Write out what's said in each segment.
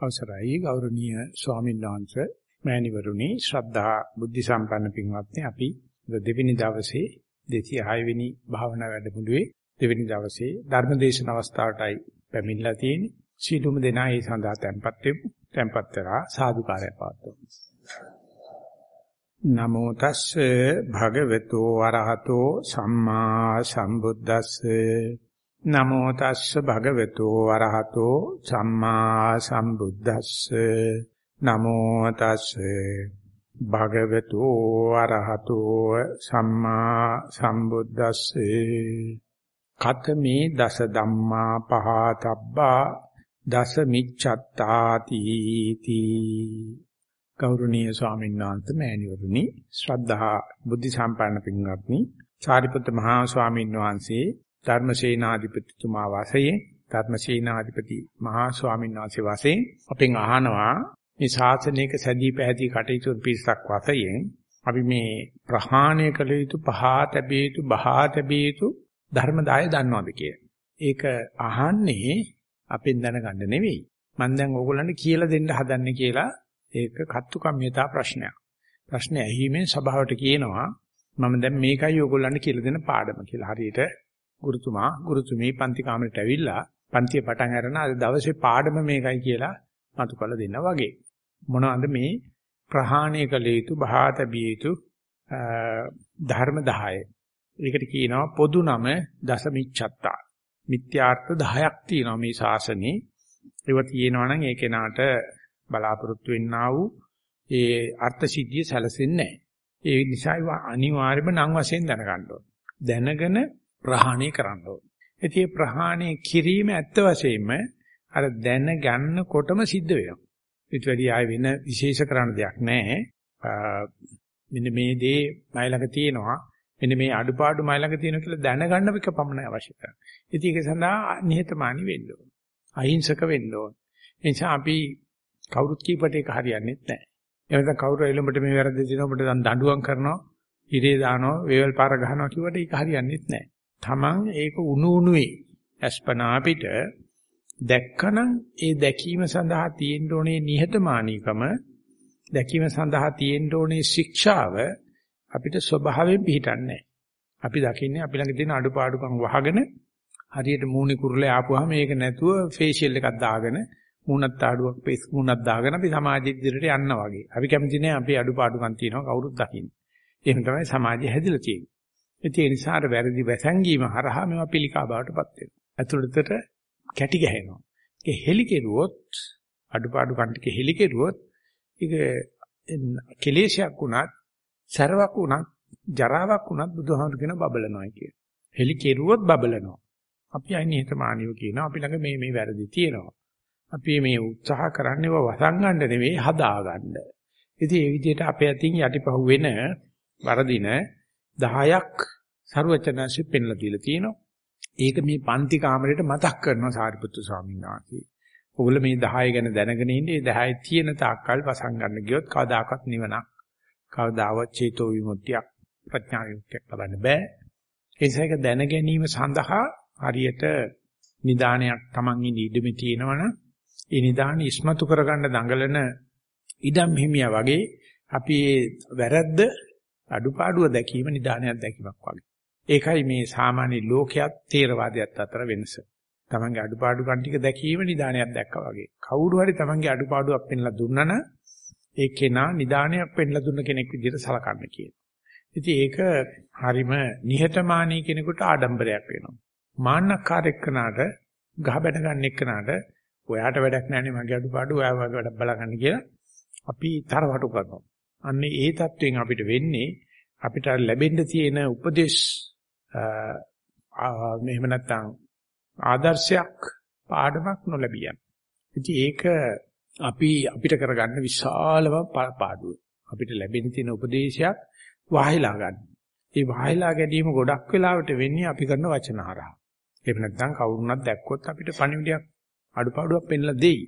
අවසරයි ගෞරවනීය ස්වාමීන් වහන්සේ. මෑණිවරුනි ශ්‍රද්ධා බුද්ධ සම්පන්න පින්වත්නි අපි දෙවෙනි දවසේ 206 වෙනි භාවනා වැඩමුළුවේ දෙවෙනි දවසේ ධර්මදේශන අවස්ථාවටයි පැමිණලා තියෙන්නේ. සීලුම දෙනා ඒ සඳහා tempත් වෙමු. tempත් වෙලා සාදුකාරය පාත්වමු නමෝ තස්සේ භගවතු වරහතෝ සම්මා සම්බුද්දස්සේ. නමෝ තස්ස භගවතු වරහතෝ සම්මා සම්බුද්දස්සේ. නමෝ තස්සේ භගවතු වරහතෝ සම්මා සම්බුද්දස්සේ. කතමේ දස ධම්මා පහතබ්බා දස මිච්ඡත්තාති තී. ගෞරවනීය ස්වාමීන් වහන්සේ මෑණිවරුනි ශ්‍රද්ධා බුද්ධ සම්පන්න පින්වත්නි සාරිපුත්ත මහා ස්වාමීන් වහන්සේ ධර්මසේනාධිපතිතුමා වාසයේ ධර්මසේනාධිපති මහා ස්වාමීන් වහන්සේ වාසයෙන් අපෙන් අහනවා මේ ශාසනයක සැදී පැහැදී කටයුතු පිරිසක් වාසයෙන් අපි මේ ප්‍රහාණය කළ යුතු පහා තැබිය යුතු බහා තැබිය යුතු ධර්මදාය දන්නවද කියලා. ඒක අහන්නේ අපෙන් දැනගන්න නෙවෙයි. මම දැන් ඕගොල්ලන්ට කියලා දෙන්න හදන්නේ කියලා ඒක කත්තුකම්මිතා ප්‍රශ්නයක්. ප්‍රශ්නේ ඇහිීමෙන් සභාවට කියනවා මම දැන් මේකයි ඕගොල්ලන්ට කියලා දෙන පාඩම කියලා. හරියට ගුරුතුමා ගුරුතුමී පන්ති කාමරයට ඇවිල්ලා පන්තිය පටන් අරන අද දවසේ පාඩම මේකයි කියලා මතු කළ දෙන්නා වගේ. මොනවාද මේ ප්‍රහාණය කළ යුතු බහාතබිය යුතු ධර්ම 10. ඒකට කියනවා පොදු නම දසමිච්ඡත්තා. මිත්‍යාර්ථ 10ක් තියෙනවා මේ ශාසනේ. ඒව තියෙනවා නම් ඒ කෙනාට බලාපොරොත්තු වෙන්නා වූ ඒ අර්ථ සිද්ධිය සැලසෙන්නේ නැහැ. ඒ නිසා ඒවා අනිවාර්යයෙන්ම නම් වශයෙන් දැනගන්න ඕන. දැනගෙන ප්‍රහාණය කරන්න ඕන. ඉතින් ප්‍රහාණය කිරීම ඇත්ත වශයෙන්ම අර දැන ගන්නකොටම සිද්ධ වෙනවා. ඊට වැඩි ආය වෙන විශේෂ කරන්න දෙයක් නැහැ. මෙන්න මේ දේ මයි ළඟ තියෙනවා. මෙන්න මේ අඩුපාඩු මයි ළඟ තියෙනවා කියලා දැනගන්න එක පමණයි අවශ්‍ය කරන්නේ. ඉතින් ඒක සඳහා නිහතමානී වෙන්න ඕන. අහිංසක වෙන්න ඕන. ඒ නිසා අපි කවුරුත් කීපට ඒක හරියන්නේ නැහැ. එහෙනම් කවුරු එළඹට මේ වැරද්ද දිනන ඔබට දඬුවම් කරනවා, ඉරේ දානවා, වේවල් පාර ගහනවා කිව්වට ඒක හරියන්නේ නැහැ. Taman ඒක උණු උණුවේ අස්පනා පිට දැක්කනම් ඒ දැකීම සඳහා තියෙන්න ඕනේ නිහතමානීකම දැකීම සඳහා තියෙන්න ඕනේ ශික්ෂාව අපිට ස්වභාවයෙන් පිටින්නේ අපි දකින්නේ අපි ළඟ තියෙන අඩුපාඩුකම් වහගෙන හරියට මූණේ කුරුලේ ආපුවාම මේක නැතුව ෆේෂියල් එකක් දාගෙන මූණත් ආඩුවක් පේස් මූණක් දාගෙන අපි සමාජෙ ඉදිරියට යනවා වගේ. අපි කැමති නෑ අපි අඩුපාඩුකම් තියෙනවා කවුරුත් දකින්න. එහෙනම් තමයි සමාජය හැදිලා තියෙන්නේ. ඒ නිසා අර වැරදි වැසැංගීම හරහා මේවා පිළිකා බවටපත් වෙනවා. ඇතුළතට කැටි ගහනවා. ඒක හෙලි කෙරුවොත් අඩුපාඩු කන්ටික හෙලි කෙරුවොත් ඒක කෙලේශයක් වුණත්, සරවක් වුණත්, ජරාවක් වුණත් බුදුහාමුදුර කියන බබලනවා කියන. හෙලි කෙරුවොත් බබලනවා. අපි අයින් හිතමානියෝ කියනවා අපි ළඟ මේ මේ වැරදි තියෙනවා. අපි මේ උත්සාහ කරන්නේ වසංගන්න නෙවෙයි හදාගන්න. ඉතින් ඒ විදිහට අපේ අතින් යටිපහුව වෙන වරදින 10ක් ਸਰවචනංශෙ පෙන්ලා දීලා තියෙනවා. ඒක මේ පන්ති කාමරේට මතක් කරනවා සාරිපුත්තු ස්වාමීන් වහන්සේ. ඔගොල්ලෝ මේ 10 ගැන දැනගෙන ඉන්නේ 10 තියෙන තාක්කල් වසන් ගන්න ගියොත් කවදාකවත් නිවනක් කවදාවත් චේතෝ විමුක්තියක් ප්‍රඥා විමුක්තියක් ලබන්න බෑ. ඒ නිසා ඒක දැන ගැනීම සඳහා හරියට නිදානයක් Taman ඉඳ ඉඩමේ තියෙනවනම් ඒ නිදාන ඉස්මතු කරගන්න දඟලන ඉදම් හිමියා වගේ අපි වැරද්ද අඩුපාඩුව දැකීම නිදානයක් දැකීමක් වගේ. ඒකයි මේ සාමාන්‍ය ලෝකයක් තේරවාදයක් අතර වෙනස. තමන්ගේ අඩුපාඩු කන් ටික දැකීම නිදානයක් දැක්කා වගේ. කවුරු හරි තමන්ගේ අඩුපාඩුවක් පෙන්ලා දුන්නා නම් ඒ කෙනා නිදානයක් පෙන්ලා දුන්න කෙනෙක් විදිහට සලකන්න කියනවා. ඉතින් ඒක හරිම නිහතමානී කෙනෙකුට ආඩම්බරයක් වෙනවා. මාන්නකාර එක්කනට ගහ බැන ගන්න එක්කනට ඔයාට වැඩක් නැහැ මගේ අඩුපාඩු ඔයා වගේ වැඩක් බලගන්න කියලා අපි තරවටු කරනවා. අන්නේ ඒ தත්වෙන් අපිට වෙන්නේ අපිට ලැබෙන්න තියෙන උපදේශ මෙහෙම නැත්නම් ආදර්ශයක් පාඩමක් නොලැබියන්. ඉතින් ඒක අපි අපිට කරගන්න විශාලම පාඩුව. අපිට ලැබෙන තියෙන උපදේශයක් වහයලා ගන්න. ඒ වහයලා ගැනීම ගොඩක් වෙලාවට වෙන්නේ අපි කරන වචන හරහා. එහෙම නැත්නම් කවුරුණක් දැක්කොත් අපිට පණිවිඩයක් අඩුපාඩුවක් පෙන්ලා දෙයි.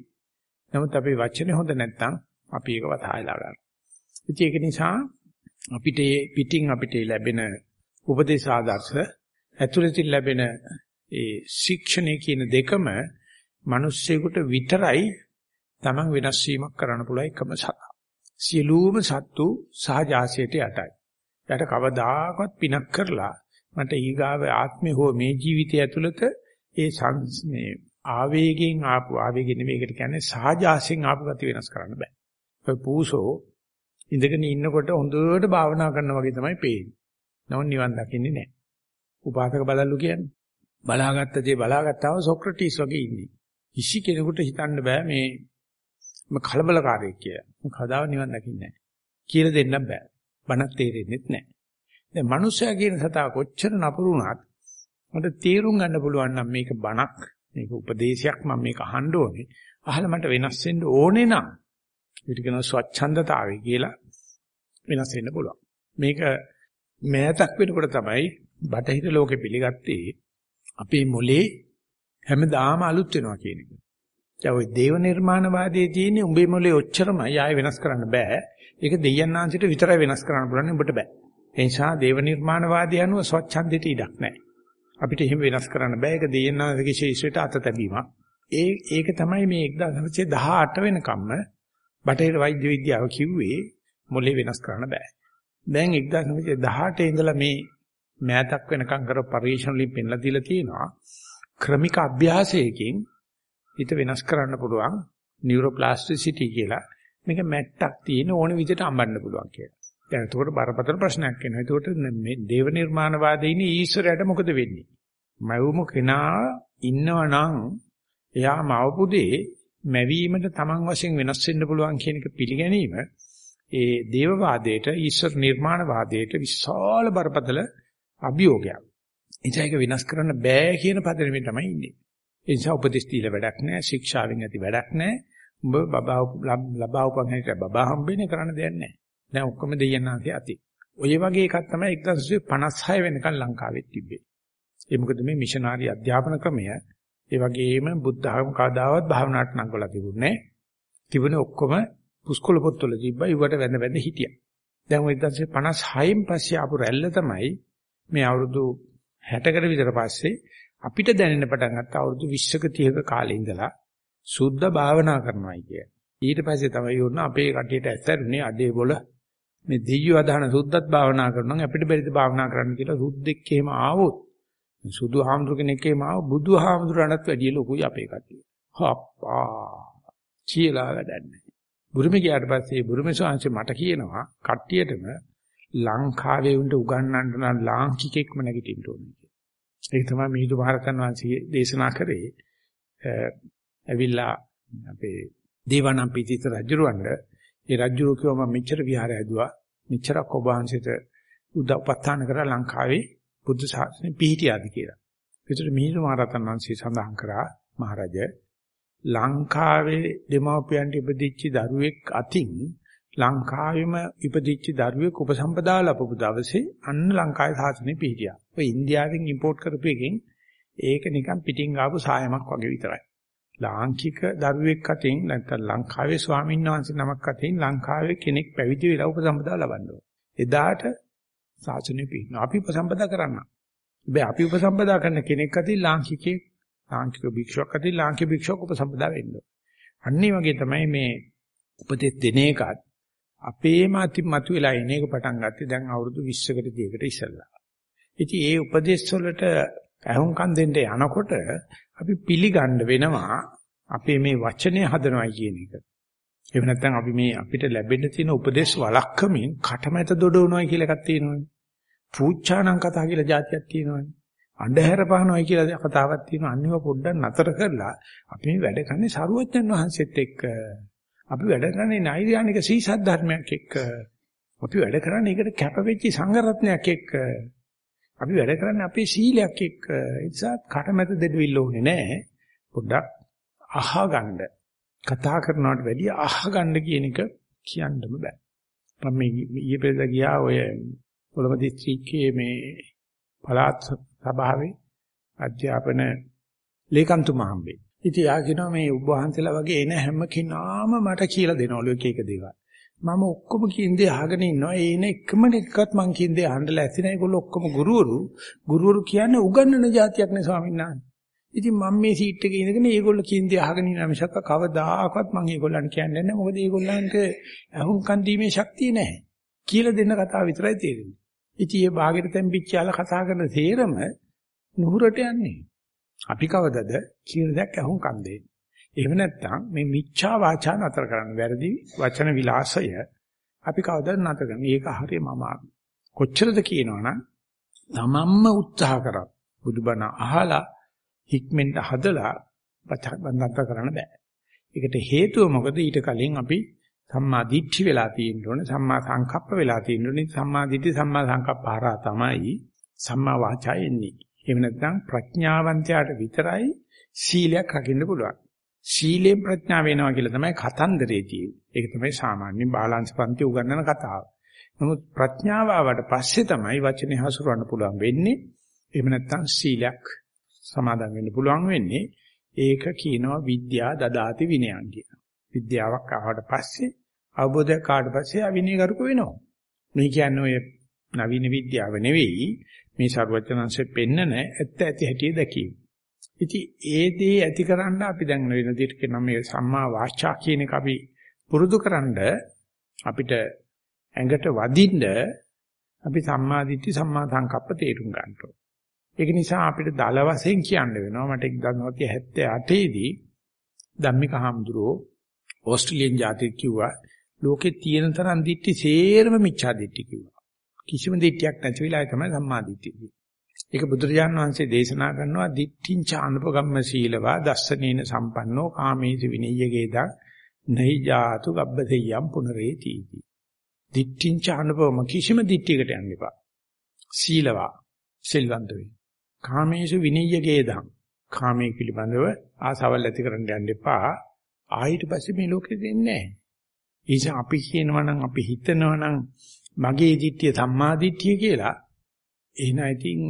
නමුත් අපේ වචනේ හොඳ නැත්නම් අපි ඒක වතහායලා ගන්නවා. ඉතින් ඒක නිසා අපිට පිටින් අපිට ලැබෙන උපදේශ ආදර්ශ ඇතුළතින් ලැබෙන ඒ ශික්ෂණය කියන දෙකම මිනිස්සෙකුට විතරයි Taman වෙනස් වීමක් කරන්න පුළුවන් එකම සතා. සියලුම සත්තු සහජාසයට යටයි. යට කවදාකවත් පිනක් කරලා මට ඊගාව ආත්මේ හෝ මේ ජීවිතය ඇතුළත ඒ මේ ආවේගයෙන් ආපු ආවේගෙ නෙමෙයි ඒකට කියන්නේ සහජාසයෙන් ආපු ගති වෙනස් කරන්න බෑ. ඔය පූසෝ ඉඳගෙන ඉන්නකොට හොඳට භාවනා කරනා වගේ තමයි පේන්නේ. නමුත් නිවන් දකින්නේ නැහැ. උපාසක බලල්ලු කියන්නේ. බලාගත්ත දේ බලාගත්තාම සොක්‍රටිස් වගේ ඉන්නේ. කිසි කෙනෙකුට හිතන්න බෑ මේ මම කලබලකාරයෙක් කියලා. මම කවදාවත් නිවන් දකින්නේ නැහැ. කියලා දෙන්න බෑ. බණක් තේරෙන්නේ නැහැ. දැන් මනුස්සයා කියන සතා කොච්චර නපුරු වුණත් මට තේරුම් ගන්න පුළුවන් නම් මේක බණක් මේක උපදේශයක් මම මේක අහන්න ඕනේ. අහලා මට වෙනස් වෙන්න ඕනේ නම් ඊට කියනවා ස්වච්ඡන්දතාවය කියලා වෙනස් වෙන්න පුළුවන්. මේක මෑතක් වෙනකොට තමයි බටහිර ලෝකෙ පිළිගත්තේ අපේ මොලේ හැමදාම අලුත් වෙනවා කියන එක. දැන් ওই දේව නිර්මාණවාදයේ තියෙන උඹේ මොලේ ඔච්චරමයි ආයෙ වෙනස් කරන්න බෑ. ඒක දෙයයන්ාන්සිට විතරයි වෙනස් කරන්න පුළුවන් උඹට බෑ. ඒ නිසා දේව නිර්මාණවාදී අනුව ස්වච්ඡන්දයට ඉඩක් නැහැ. අපිට එහෙම වෙනස් කරන්න බෑ. ඒක දෙයයන්ාන්සගේ ශේෂ්ත්‍රයට අත තැබීමක්. ඒ ඒක තමයි මේ 1918 වෙනකම්ම බටහිර වෛද්‍ය විද්‍යාව කිව්වේ මොලේ වෙනස් කරන්න බෑ. දැන් 1918 ඉඳලා මේ මෑතක් වෙනකම් කර පරීක්ෂණ වලින් පෙන්ලා දීලා තියෙනවා ක්‍රමික අභ්‍යාසයකින් හිත වෙනස් කරන්න පුළුවන් නියුරෝප්ලාස්ටිසිටි කියලා මේක මැට්ටක් තියෙන ඕන විදිහට අඹන්න පුළුවන් කියලා. දැන් එතකොට බරපතල ප්‍රශ්නයක් එනවා. එතකොට මේ දේව නිර්මාණවාදයේ ඉන්නේ ඊශ්වරයට මොකද වෙන්නේ? මවුම කෙනා ඉන්නවනම් එයා මවපුදේ මැවීමට Taman වශයෙන් වෙනස් වෙන්න පුළුවන් කියන එක පිළිගැනීම ඒ දේවවාදයට ඊශ්වර නිර්මාණවාදයට විශාල බරපතල අභියෝගයක්. එනිසා ඒක විනාශ කරන්න බෑ කියන පදනමේ තමයි ඉන්නේ. ඒ නිසා උපදෙස් දීලා වැඩක් නැහැ, ශික්ෂාවෙන් ඇති වැඩක් නැහැ. උඹ බබා ලබා උපන් හැට බබා හම්බෙන්නේ කරන්න දෙයක් නැහැ. දැන් ඔක්කොම දෙයයන්ාගේ අති. ඔය වගේ එකක් තමයි 1956 වෙනකන් ලංකාවේ තිබ්බේ. ඒ මොකද මේ මිෂනාරි අධ්‍යාපන ක්‍රමය ඒ වගේම බුද්ධ ධර්ම කවදාවත් භාවනාවට නංගවලා තිබුණේ නැහැ. තිබුණේ ඔක්කොම පුස්කොළ පොත්වල තිබ්බා. ඊවට වැඳ වැඳ හිටියා. දැන් 1956න් පස්සේ ආපු රැල්ල තමයි මේ අවුරුදු 60කට විතර පස්සේ අපිට දැනෙන්න පටන් ගත්ත අවුරුදු 20ක 30ක කාලේ ඉඳලා සුද්ධ භාවනා කරනවායි කිය. ඊට පස්සේ තමයි යොන්න අපේ කටියට ඇත්තරුනේ අඩේ බොල මේ දෙයියෝ අදහන සුද්ධත් භාවනා කරනවා අපිට බැරිද භාවනා කරන්න කියලා සුද්ධෙක් එහෙම ආවොත් සුදු හාමුදුර කෙනෙක් එහෙම ආව බුදු හාමුදුරණත් වැඩිය ලොකුයි අපේ කටිය. හප්පා කියලා වැඩක් නැහැ. බුරුමේ ගියාට පස්සේ බුරුමේ ස්වාමීන් මට කියනවා කට්ටියටම ලංකාවේ උන්ට උගන්වන්න නම් ලාංකිකෙක්ම නැගිටින්න ඕනේ කියලා. ඒක තමයි මිහිඳු මහරහතන් වහන්සේ දේශනා කරේ. ඇවිල්ලා අපේ දේවානම්පියතිස්ස රජුරවඬ ඒ රජුරු කිව්වා මම මෙච්චර විහාරය හැදුවා. මෙච්චරක් ඔබ වහන්සේට උදව්පත්තාන කරලා ලංකාවේ බුද්ධ ශාසනය පිහිටියාද කියලා. ඒතර මිහිඳු මහරහතන් වහන්සේ සඳහන් කරා මහරජා ලංකාවේ දෙමව්පියන්ට ඉපදිච්ච දරුවෙක් අතින් ලංකාවෙම ඉපදිච්ච දරුවෙක් උපසම්පදා ලැබපු දවසේ අන්න ලංකාවේ සාසනෙ පිහිටියා. ඔය ඉන්දියාවෙන් ඉම්පෝට් කරපු එකෙන් ඒක නිකන් පිටින් ආපු සායමක් වගේ විතරයි. ලාංකික දරුවෙක් අතින් නැත්නම් ලංකාවේ ස්වාමීන් වහන්සේ නමක් අතින් ලංකාවේ කෙනෙක් පැවිදි වෙලා උපසම්පදා ලබන්න එදාට සාසනෙ පිහිටනවා. අපි උපසම්පදා කරන්න. හැබැයි අපි උපසම්පදා කරන කෙනෙක් අතින් ලාංකිකේ ලාංකික භික්ෂුවක් අතින් ලාංකික භික්ෂුවක් උපසම්පදා වෙන්න. අන්න වගේ තමයි මේ උපදෙස් දෙන එකත් අපේම අති මතුවලා ඉන එක පටන් ගත්තේ දැන් අවුරුදු 20කට දෙයකට ඉස්සෙල්ලා. ඉතින් ඒ උපදේශ වලට අහුම්කම් දෙන්න යනකොට අපි පිළිගන්න වෙනවා අපේ මේ වචනේ හදනවා කියන එක. එහෙම නැත්නම් අපි මේ අපිට ලැබෙන්න තියෙන උපදේශ වළක්කමින් කටමැත දොඩවනවා කියලා එකක් තියෙනවානේ. පූච්චානම් කතා කියලා જાතියක් තියෙනවානේ. අන්ධහැර පහනවයි කියලා කතාවක් තියෙනවා. අන්නේව පොඩ්ඩක් නතර කරලා අපි මේ වැඩ කරන්නේ සරුවච්චන් වහන්සේත් එක්ක. අපි වැඩ කරන්නේ නෛර්යානික සීසත් ධර්මයක් එක්ක. අපි වැඩ කරන්නේ ඒකට කැපවෙච්ච සංඝරත්නයක් එක්ක. අපි වැඩ කරන්නේ අපේ සීලයක් එක්ක. ඒ නිසා කටමැත දෙඩවිල්ල ඕනේ නැහැ. පොඩ්ඩක් අහගන්න. කතා කරනවට වැඩිය අහගන්න කියන එක කියන්නම බෑ. මම මේ ඊයේ පෙරේද ගියා ඔය කොළඹ දිස්ත්‍රික්කයේ මේ පළාත් සභාවේ අධ්‍යාපන ලේකම්තුමා හම්බෙයි. ඉතින් යා කියනවා මේ ඔබ වහන්සේලා වගේ එන හැම කෙනාම මට කියලා දෙනවලු එක එක දේවල්. මම ඔක්කොම කින්දේ අහගෙන ඉන්නවා. ඒ එන එකම එකක්වත් මං කින්දේ අහන්නලා ඇති නැහැ. ඒගොල්ලෝ ඔක්කොම ගුරුවරු. ගුරුවරු කියන්නේ උගන්වන જાතියක් නේ ස්වාමීන් වහන්සේ. ඉතින් මම මේ සීට් එකේ ඉඳගෙන ඒගොල්ලෝ කියන දේ අහගෙන ඉන්න මිසක් කවදාකවත් මම ඒගොල්ලන්ට කියන්නේ නැහැ. මොකද ඒගොල්ලන්ට අහුම්කන් දීමේ ශක්තිය නැහැ. කියලා දෙන්න කතාව විතරයි තේරෙන්නේ. ඉතින් මේ ਬਾගෙට තැම්පිච්චාලා කතා කරන තේරම නුහුරට යන්නේ. අපි කවදද කියලා දැක් අහුම්කන් දෙන්නේ. එහෙම නැත්නම් මේ මිච්ඡා වාචා නතර කරන්න වැරදි වචන විලාසය අපි කවදාද නතර කරන්නේ. ඒක හරිය මම කොච්චරද කියනවනම් තමන්ම උත්සාහ කරා බුදුබණ අහලා හික්මෙන්ට හදලා බන්ධන්ත කරන්න බෑ. ඒකට හේතුව මොකද ඊට කලින් අපි සම්මා දිට්ඨි වෙලා තියෙන්න ඕනේ සම්මා සංකප්ප වෙලා තියෙන්න ඕනේ සම්මා දිට්ඨි සම්මා සංකප්ප හරහා තමයි සම්මා වාචා එන්නේ. එහෙම නැත්නම් ප්‍රඥාවන්තයාට විතරයි සීලයක් රකින්න පුළුවන්. සීලෙන් ප්‍රඥාව වෙනවා කියලා තමයි කතන්දරේ තියෙන්නේ. ඒක තමයි සාමාන්‍ය බාලාංශ පන්ති උගන්වන කතාව. නමුත් ප්‍රඥාව ආවට පස්සේ තමයි වචනේ හසුරවන්න පුළුවන් වෙන්නේ. එහෙම නැත්නම් සීලයක් සමාදන් වෙන්න පුළුවන් වෙන්නේ. ඒක කියනවා විද්‍යා දදාති විනයන් කියන. විද්‍යාවක් ආවට පස්සේ අවබෝධයක් ආවට පස්සේ අවිනීගරුක වෙනවා. මේ කියන්නේ ඔය නවීන විද්‍යාව නෙවෙයි මේ ਸਰවඥාන්සේ පෙන්නන ඇත්ත ඇති හැටි දැකීම. ඉතින් ඒ දේ ඇතිකරන්න අපි දැන් වෙන දෙයක් කියන මේ සම්මා වාචා කියන එක අපි පුරුදුකරනද අපිට ඇඟට වදින්න අපි සම්මා දිට්ඨි සම්මා සංකප්ප තේරුම් ගන්න ඕනේ. ඒක නිසා අපිට දල වශයෙන් කියන්න වෙනවා මට 1978 දී ධම්මික හාමුදුරුවෝ ඕස්ට්‍රේලියානු ජාතික කිව්වා ලෝකේ තියෙන තරම් දිට්ඨි සේරම මිච්ඡා දිට්ඨි කිව්වා. කිසිම දිට්ඨියක් නැති වෙලාවේ තමයි සම්මා දිට්ඨිය. ඒක බුදුරජාණන් වහන්සේ දේශනා කරනවා දිට්ඨිං චානපගම්ම සීලවා දස්සනේන සම්පන්නෝ කාමේසි විනීයගේදා නහි ජාතු ගබ්බසෙයම් පුනරේති. දිට්ඨිං චානපගම කිසිම දිට්ඨියකට යන්න එපා. සීලවා සිල්වන්ත වෙන්න. කාමේසු විනීයගේදා කාමයේ පිළිබඳව ආසවල් ඇති කරන්න යන්න එපා. ආයෙත් පස්සේ මේ ලෝකෙ දෙන්නේ නැහැ. අපි කියනවා නම් අපි හිතනවා නම් මගේ දිට්ඨිය සම්මා දිට්ඨිය කියලා එහෙනම් ඉතින්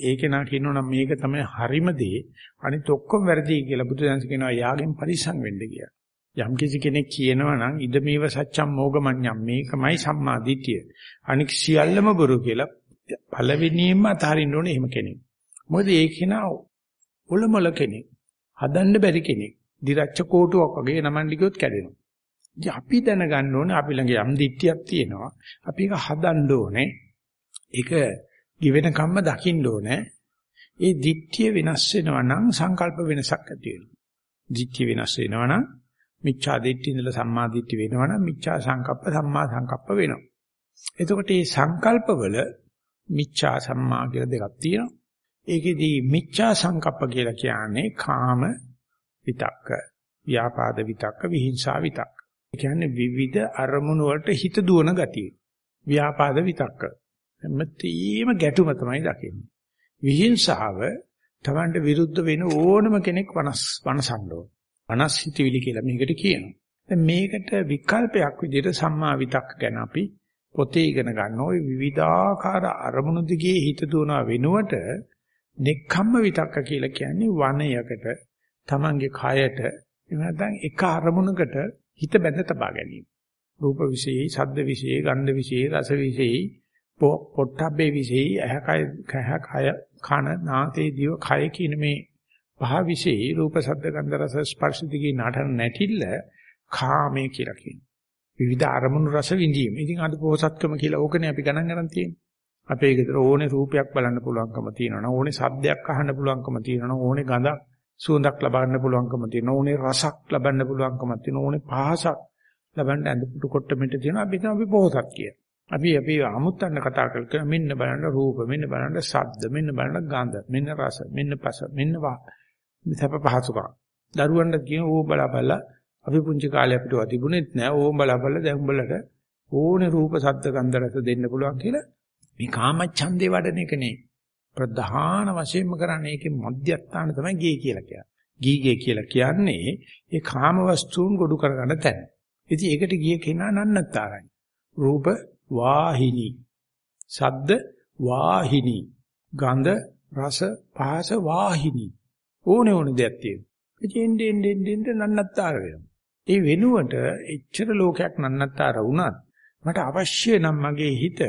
ඒකේ නා කියනවනම් මේක තමයි හරිම දේ අනිත් ඔක්කොම වැරදි කියලා බුදුදහම කියනවා යාගෙන් පරිසං වෙන්න කියලා. යම් කිසි කෙනෙක් කියනවා නම් ඉදමේව සත්‍යම් මෝගමඤ්ඤම් මේකමයි සම්මා දිට්ඨිය. අනික් සියල්ලම බොරු කියලා පළවෙනියෙන්ම අතහරින්න ඕනේ එහෙම කෙනෙක්. මොකද ඒ කෙනා ඔලොමල කෙනෙක්. හදන්න බැරි කෙනෙක්. දිරච්ච කෝටුවක් වගේ නමන්න ගියොත් කැඩෙනවා. ඉතින් අපි දැනගන්න ඕනේ අපි ළඟ යම් දිට්ඨියක් තියෙනවා. අපි ඒක හදන්න ඕනේ. ඒක given කම්ම දකින්න ඕනේ. ඒ දිට්ඨිය වෙනස් වෙනවා නම් සංකල්ප වෙනසක් ඇති වෙනවා. දිට්ඨිය වෙනස් වෙනවා නම් මිච්ඡා දිට්ඨිය ඉඳලා සම්මා දිට්ඨිය වෙනවා නම් මිච්ඡා සංකප්ප සම්මා සංකප්ප වෙනවා. එතකොට මේ සංකල්පවල මිච්ඡා සම්මා කියලා දෙකක් තියෙනවා. ඒකෙදී මිච්ඡා සංකප්ප කියලා කියන්නේ කාම විතක්ක, ව්‍යාපාද විතක්ක, විහිංසා විතක්ක. ඒ කියන්නේ විවිධ අරමුණු වලට හිත දුවන ගතිය. ව්‍යාපාද විතක්ක. හැමතීම ගැටුම තමයි දකින්නේ. විහිංසාව Tamanට විරුද්ධ වෙන ඕනම කෙනෙක් වනස් වනසන්න ඕන. වනස් හිතවිලි කියලා මේකට කියනවා. දැන් මේකට විකල්පයක් විදිහට සම්මා විතක්ක ගැන අපි පොතේ ඉගෙන ගන්න ওই විවිධාකාර අරමුණු දිගේ හිත දුවන වෙනුවට නෙක්ඛම්ම විතක්ක කියලා කියන්නේ වනයකට Tamange කයට එහෙම නැත්නම් එක අරමුණකට හිත බැඳ තබා ගැනීම. රූප විශේෂයි, ශබ්ද විශේෂයි, ගන්ධ විශේෂයි, රස විශේෂයි, පොට්ටබ්බේ විශේෂයි, ඇහ කය කය කන නාසය දිව කය කියන මේ පහ විශේෂයි රූප ශබ්ද ගන්ධ රස ස්පර්ශ දිගේ නටන නැටිල්ල කාමයේ කියලා කියනවා. විවිධ අරමුණු රස විඳීම. ඉතින් අද පොහසත්කම කියලා ඕකනේ අපි ගණන් ගන්න තියෙන්නේ. අපේ ගෙදර ඕනේ රූපයක් බලන්න පුළුවන්කම තියෙනවා. ඕනේ ශබ්දයක් අහන්න පුළුවන්කම තියෙනවා. ඕනේ ගඳක් සුවඳක් ලබන්න පුළුවන්කම තියෙනවා. ඕනේ රසක් ලබන්න පුළුවන්කම තියෙනවා. ඕනේ පහසක් ලබන්න ඇඳපුටු කොට්ටමෙට තියෙනවා. අපි තමයි පොහසත් කියලා. අපි අපි අමුත්තන්න කතා කරලා මෙන්න බලන්න රූප මෙන්න බලන්න ශබ්ද මෙන්න බලන්න ගන්ධ මෙන්න රස මෙන්න පස මෙන්න වා සැප පහසුකම් දරුවන්ට කියන ඕ බලා බලා අපි පුංචි කාලේ අපිට තිබුණෙත් නෑ ඕ බලා බලා දැන් උඹලට ඕනේ රූප ශබ්ද ගන්ධ රස දෙන්න පුළුවන් කියලා මේ කාමච්ඡන්දේ වඩන එක නේ ප්‍රධාන වශයෙන්ම කරන්නේ ඒකේ මධ්‍යස්ථාන තමයි ගේ කියලා කියන්නේ. ගීගේ කියලා කියන්නේ ඒ කාම වස්තුන් ගොඩු කරගන්න තැන. ඉතින් ඒකට ගිය කෙනා නන්නතරයි. රූප වාහිනී. ශබ්ද වාහිනී. ගන්ධ රස පහස වාහිනී. ඕනේ ඕනේ දෙයක් තියෙනවා. ඉතින් එන්නේ එන්නේ නන්නත්තර වෙනවා. ඒ වෙනුවට එච්චර ලෝකයක් නන්නත්තර වුණත් මට අවශ්‍ය නම් මගේ හිත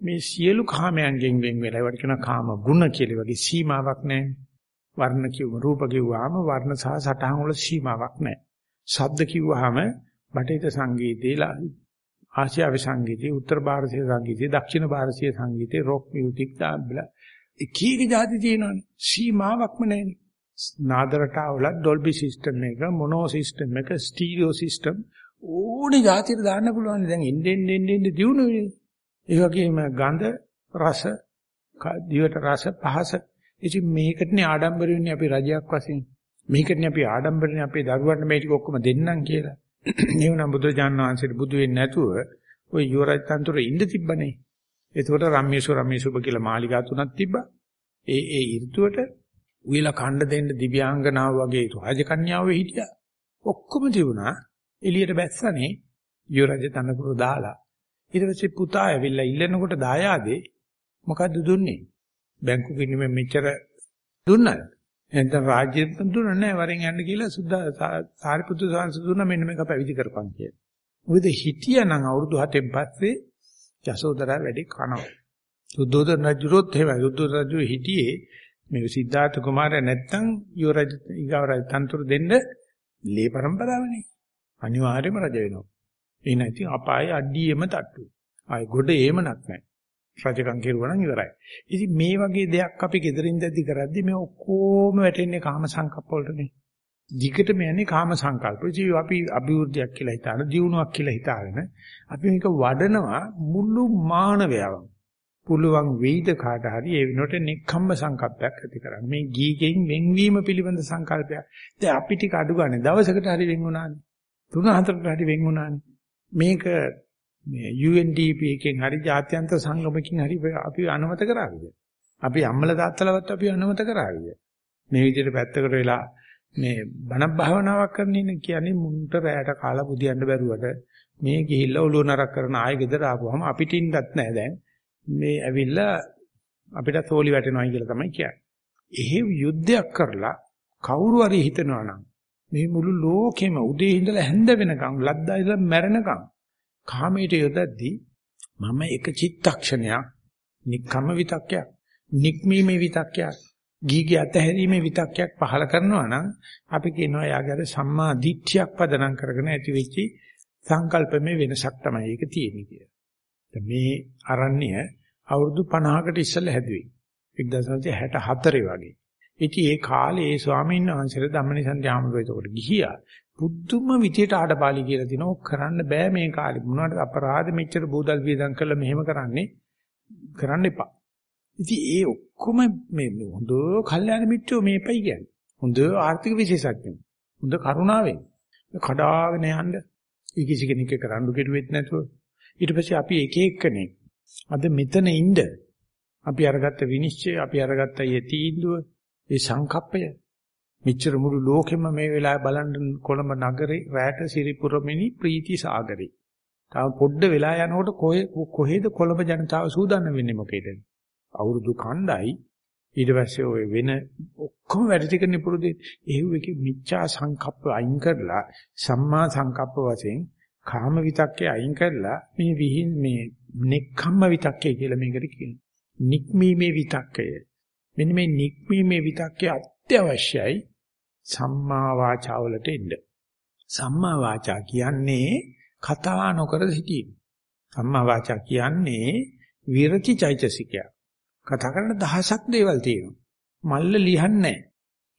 මේ සියලු කාමයන්ගෙන් වෙන් වෙලා ඒවට කියනවා කාම ගුණ කියලා වගේ සීමාවක් නැහැ. වර්ණ කිව්ව රූප කිව්වාම වර්ණ සහ සටහන් වල සීමාවක් නැහැ. ශබ්ද කිව්වහම බටහිර සංගීතයේ ආසියාවේ සංගීතයේ උත්තර ಭಾರತೀಯ සංගීතයේ දක්ෂිණ ಭಾರತೀಯ සංගීතයේ රොක් මියුසික් දාබ්ලා එක එක જાති තියෙනවානේ. සීමාවක්ම නැහැනේ. නාද රටාවල ඩොල්බි සිස්ටම් එක මොනෝ සිස්ටම් එක ස්ටීරියෝ සිස්ටම් ඕනේ જાතියට දාන්න පුළුවන්. දැන් එන්නේ එන්නේ එන්නේ දියුණු වෙන්නේ. ඒ වගේම ගඳ රස දිවට රස පහස ඉතින් මේකටනේ ආඩම්බර වෙන්නේ අපි රජයක් වශයෙන්. මේකටනේ අපි ආඩම්බරනේ අපේ දරුවන්ට මේ ටික ඔක්කොම දෙන්නම් කියලා. එහෙනම් බුදුජාණන් වහන්සේට බුදු වෙන්නේ නැතුව ওই යුවරජ තන්ත්‍රෙ ඉඳ තිබ්බනේ. එතකොට රම්මේසු රම්මේසුබ කියලා මාලිගා තුනක් තිබ්බා. ඒ ඒ ඍතුවට උයලා කණ්ඩ දෙන්න දිව්‍යාංගනාව වගේ රාජකන්‍යාව හිටියා. ඔක්කොම තිබුණා. එළියට බැස්සනේ යුවරජ තනපුර දාලා. ඊට පස්සේ පුතා ඇවිල්ලා ඉල්ලනකොට දායාදේ මොකද්ද දුන්නේ? බැංකු කින්නෙම මෙච්චර දුන්නාද? එහෙනම් රාජ්‍යෙත් දුන්නා නෑ වරෙන් යන්න කියලා සුද්ධ සාරිපුත්තු සාංශ දුන්නා මෙන්න මේක පැවිදි කරපන් කියලා. මොකද හිටියානම් අවුරුදු 7න් පස්සේ යසෝදරා වැඩි කනවා. සුද්ධෝදන රජුරොත් එහෙමයි. සුද්ධෝදන රජු හිටියේ මේ සිද්ධාර්ථ කුමාරයා නැත්තම් යුවරජ ඊගවරජ තන්තුරු දෙන්න ලේ પરම්පරාවනේ. අනිවාර්යයෙන්ම රජ වෙනවා. ඒ නැති අපායේ අඩියෙම තට්ටු. ආයි ගොඩ ඒමනක් නැහැ. රජකම් කෙරුවා නම් ඉවරයි. ඉතින් මේ වගේ දෙයක් අපි gederin දැද්දි කරද්දි මේ ඔක්කොම වැටෙන්නේ කාම සංකප්ප වලටනේ. දිගටම යන්නේ කාම සංකල්ප. ඉතින් අපි අභිවෘද්ධියක් කියලා හිතාන, දියුණුවක් කියලා හිතාගෙන අපි මේක වඩනවා මුළු මානවයවම. පුළුවන් වෙයිද කාට හරි ඒ වෙනකොට නික්කම්ම සංකල්පයක් ඇති කරන්න. මේ ගීගෙන් වෙන්වීම පිළිබඳ සංකල්පයක්. දැන් අපි ටික අඩු ගන්න දවසකට හරි වෙන් වුණානේ. තුන හතරකට හරි වෙන් වුණානේ. මේක මේ UNDP එකෙන් හරි ජාත්‍යන්තර සංගමකින් හරි අපි අනුමත කරාවිද? අපි අම්මල තාත්තලවත් අපි අනුමත කරාවිද? මේ විදිහට පැත්තකට වෙලා මේ බණ භාවනාවක් කරන්නේ කියන්නේ මුන්ට රැයට කාලා බුදියන්න බැරුවට මේ ගිහිල්ලා ඔළුව නරක් කරන ආයෙ ගෙදර ආපුවම අපිට ඉන්නත් නැහැ දැන් මේ ඇවිල්ලා අපිට තෝලි වැටෙනවායි කියලා තමයි කියන්නේ. එහෙ යුද්ධයක් කරලා කවුරු හරි හිතනවා නම් මේ මුළු ලෝකෙම උදේ ඉඳලා හැන්ද වෙනකම් ලද්දා ඉඳලා මැරෙනකම් කාමයට යොදද්දී මම එක චිත්තක්ෂණයක් නික්කම විතක්කයක් නික්මීමේ විතක්කයක් ගීගේ අතහැරීමේ විතක්කයක් පහල කරනවා නම් අපි කියනවා යාගේ අර සම්මා දිට්ඨියක් පදනම් කරගෙන ඇති වෙච්චි සංකල්පමේ වෙනසක් තමයි ඒක තියෙන්නේ කියලා. මේ අරණ්‍ය අවුරුදු 50කට ඉස්සෙල්ලා හැදුවේ. 1964 වගේ. ඉතින් ඒ කාලේ ඒ ස්වාමීන් වහන්සේලා ධම්මනිසන්ති ආමරේතකොට ගිහියා බුද්ධම විදියට ආඩපාලි කියලා දිනව කරන්න බෑ මේ කාලේ. මොනවද අපරාධ මෙච්චර බෝදල් වියදම් කරලා මෙහෙම කරන්නේ කරන්න එපා. ඉතින් ඒ ඔක්කොම මේ හොඳ කල්යාණ මිත්‍රෝ මේපයි කියන්නේ. හොඳ ආර්ථික විශේෂඥයෝ. හොඳ කරුණාවෙන් කඩාගෙන යන්න. ඒ කිසි කෙනෙක් කරන්න කෙරුවෙත් නැතුව. ඊට පස්සේ අපි එක එක්කනේ අද මෙතන ඉන්න අපි අරගත්ත විනිශ්චය අපි අරගත්ත යෙතීඳුව ඒ සංකප්පය මෙච්චර මුළු ලෝකෙම මේ වෙලාවේ බලන්න කොළඹ නගරේ රැට සිරිපුරමිනි ප්‍රීති සාගරේ. තව පොඩ්ඩ වෙලා යනකොට කොහෙ කොහෙද කොළඹ ජනතාව සූදානම් වෙන්නේ මොකේද? අවුරුදු කණ්ඩායි ඊට පස්සේ ඔය වෙන ඔක්කොම වැඩ ටික නිපුරුදේ එහෙව් එකේ මිච්ඡා සංකප්ප අයින් කරලා සම්මා සංකප්ප වශයෙන් කාම විතක්කේ අයින් කරලා මේ විහිං මේ නෙක්ඛම්ම විතක්කේ කියලා මේකට කියනවා. නික්මීමේ විතක්කය. මෙන්න මේ නික්මීමේ විතක්කේ අත්‍යවශ්‍යයි සම්මා වාචා වලට එන්න. සම්මා වාචා කියන්නේ කතා නොකර සිටීම. සම්මා වාචා කියන්නේ විරති චෛතසිකය. කතා කරන දහසක් දේවල් තියෙනවා. මල්ල ලියන්නේ නැහැ.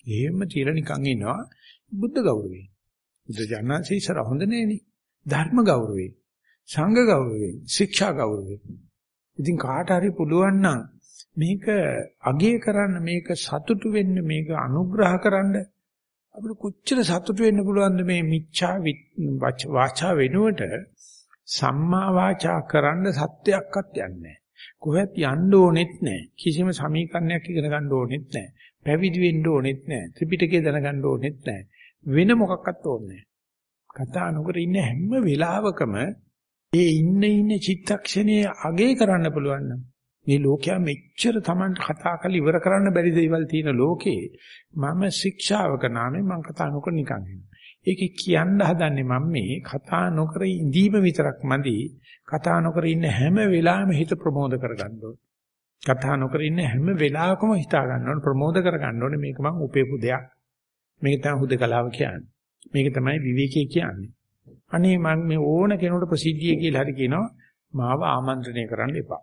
එහෙම තියලා නිකන් ඉනවා බුද්ධ ගෞරවේ. බුද්ධ ජානසී ඉස්සර හොඳ නෑනේ. ධර්ම ගෞරවේ. සංඝ ගෞරවේ. ශික්ෂා ගෞරවේ. ඉතින් කාට හරි පුළුවන් නම් මේක අගය කරන්න මේක සතුටු වෙන්න මේක අනුග්‍රහ කරන්න අපිට කොච්චර සතුටු වෙන්න පුළුවන්ද මේ මිච්ඡා වාචා වෙනුවට? සම්මා වාචා කරන්න සත්‍යයක්වත් යන්නේ කොහෙත් යන්න ඕනෙත් නැහැ. කිසිම සමීකරණයක් ඉගෙන ගන්න ඕනෙත් නැහැ. පැවිදි වෙන්න ඕනෙත් නැහැ. ත්‍රිපිටකය දැනගන්න ඕනෙත් නැහැ. වෙන මොකක්වත් ඕනේ කතා නොකර ඉන්න හැම වෙලාවකම ඒ ඉන්න ඉන්න චිත්තක්ෂණයේ අගේ කරන්න පුළුවන් නම් මේ ලෝකයා මෙච්චර Taman කතා කරලා ඉවර කරන්න බැරි දේවල් තියෙන ලෝකේ මම ශික්ෂාවක නාමයෙන් මම කතා නොකර නිකන් ඉන්නවා. ඒකේ කියන්න හදන්නේ මම මේ කතා නොකර ඉඳීම විතරක් මදි. කතා නොකර ඉන්න හැම වෙලාවෙම හිත ප්‍රමෝද කරගන්න ඕනේ. කතා නොකර ඉන්න හැම වෙලාවකම හිතා ගන්න ඕනේ ප්‍රමෝද කර ගන්න ඕනේ මේක මං උපේපු දෙයක්. මේක තමයි හුදකලාව කියන්නේ. මේක තමයි විවේකී කියන්නේ. අනේ මම මේ ඕන කෙනෙකුට ප්‍රසිද්ධිය කියලා හරි කියනවා මාව ආමන්ත්‍රණය කරන්න එපා.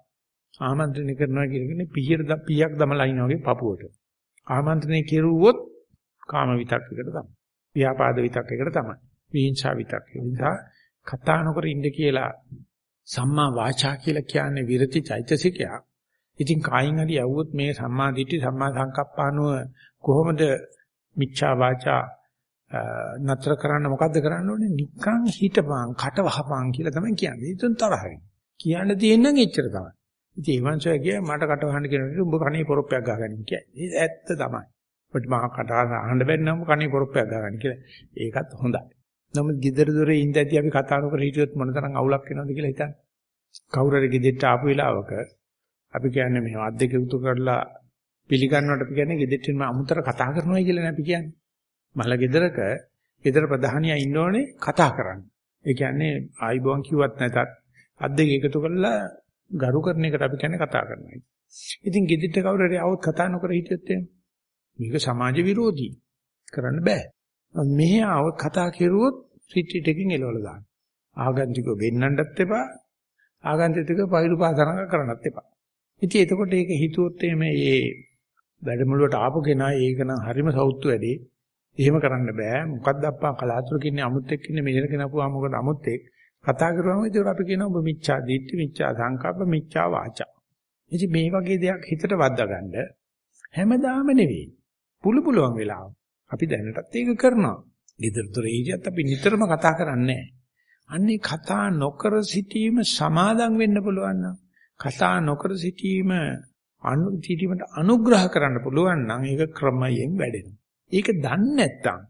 ආමන්ත්‍රණය කරනවා කියන්නේ පිහිර පියක් දමලා ඉන්න වගේ පපුවට. ආමන්ත්‍රණය කෙරුවොත් කාම විතක්කයකට තමයි. ව්‍යාපාද විතක්කයකට තමයි. විහිංසා විතක්කය. නිසා කතා නොකර ඉන්න කියලා සම්මා වාචා කියලා කියන්නේ විරති චෛතසිකයක්. ඉතින් කායින් හරි යවුවොත් මේ සම්මා දිට්ඨි සම්මා සංකප්පානුව කොහොමද මිච්ඡා වාචා නතර කරන්න මොකද්ද කරන්න ඕනේ? නිකන් හිටපන්, කට වහපන් කියලා තමයි කියන්නේ. ඉතින් තරහින්. කියන්න තියෙනනම් එච්චර තමයි. ඉතින් ඒ වංශය කිය මට කට වහන්න කියනකොට උඹ කණේ පොරොප්පයක් ගහගන්න කියන්නේ. ඒ ඇත්ත තමයි. ඔබට මහා කට අහන්න බැන්නම් කණේ පොරොප්පයක් ගහගන්න කියලා. ඒකත් හොඳයි. නමුත් gedara dore ඉඳදී අපි කතා නොකර හිටියොත් මොනතරම් අවුලක් වෙනවද කියලා හිතන්න. කවුරු හරි ගෙදෙට්ට ආපු වෙලාවක අපි කියන්නේ මෙහෙම අත් දෙක උතු කරලා පිළිගන්නවට අපි කියන්නේ ගෙදෙට්ටින් අමුතර කතා කරනවා කියලා අපි කියන්නේ. මල ගෙදරක ගෙදර ප්‍රධානියා ඉන්නෝනේ කතා කරන්න. ඒ කියන්නේ ආයිබෝන් කිව්වත් නැතත් අත් දෙක එකතු කරලා ගරු කරන එකට අපි කියන්නේ කතා කරනවා. ඉතින් gedit කවුරු හරි આવොත් කතා නොකර හිටියොත් මේක සමාජ විරෝධී කරන්න බෑ. මෙහි આવොත් කතා කෙරුවොත් රිට්‍රීට් එකකින් එලවලා දාන්න. ආගන්තුකව වෙන්නන්නත් එපා. ආගන්තුකව පෛරුපාසනක කරන්නත් එපා. ඉතින් එතකොට ඒක හිතුවොත් මේ වැඩමුළුවට ආපු කෙනා ඒක නම් හරිම සෞත්තු වැඩේ. එහෙම කරන්න බෑ. මොකක්ද අප්පා කලාතුරකින් අමුත් එක්ක ඉන්නේ මෙහෙර කෙනපුවා මොකද අමුත් එක්. කතා කරුවම ඒක අපි කියනවා ඔබ මිච්ඡා දිට්ඨි මිච්ඡා සංකප්ප මිච්ඡා වාචා. ඉතින් මේ වගේ දෙයක් හිතට වද්දාගන්න හැමදාම නෙවෙයි. පුළු පුළුවන් වෙලාව. අපි දැනටත් ඒක කරනවා. ඊතරතර ඉරියත් අපි නිතරම කතා කරන්නේ අන්නේ කතා නොකර සිටීම සමාදම් වෙන්න පුළුවන් නම් කතා නොකර සිටීම අනු සිටීමට අනුග්‍රහ කරන්න පුළුවන් නම් ඒක ක්‍රමයෙන් වැඩෙනවා. ඒක දන්නේ නැත්තම්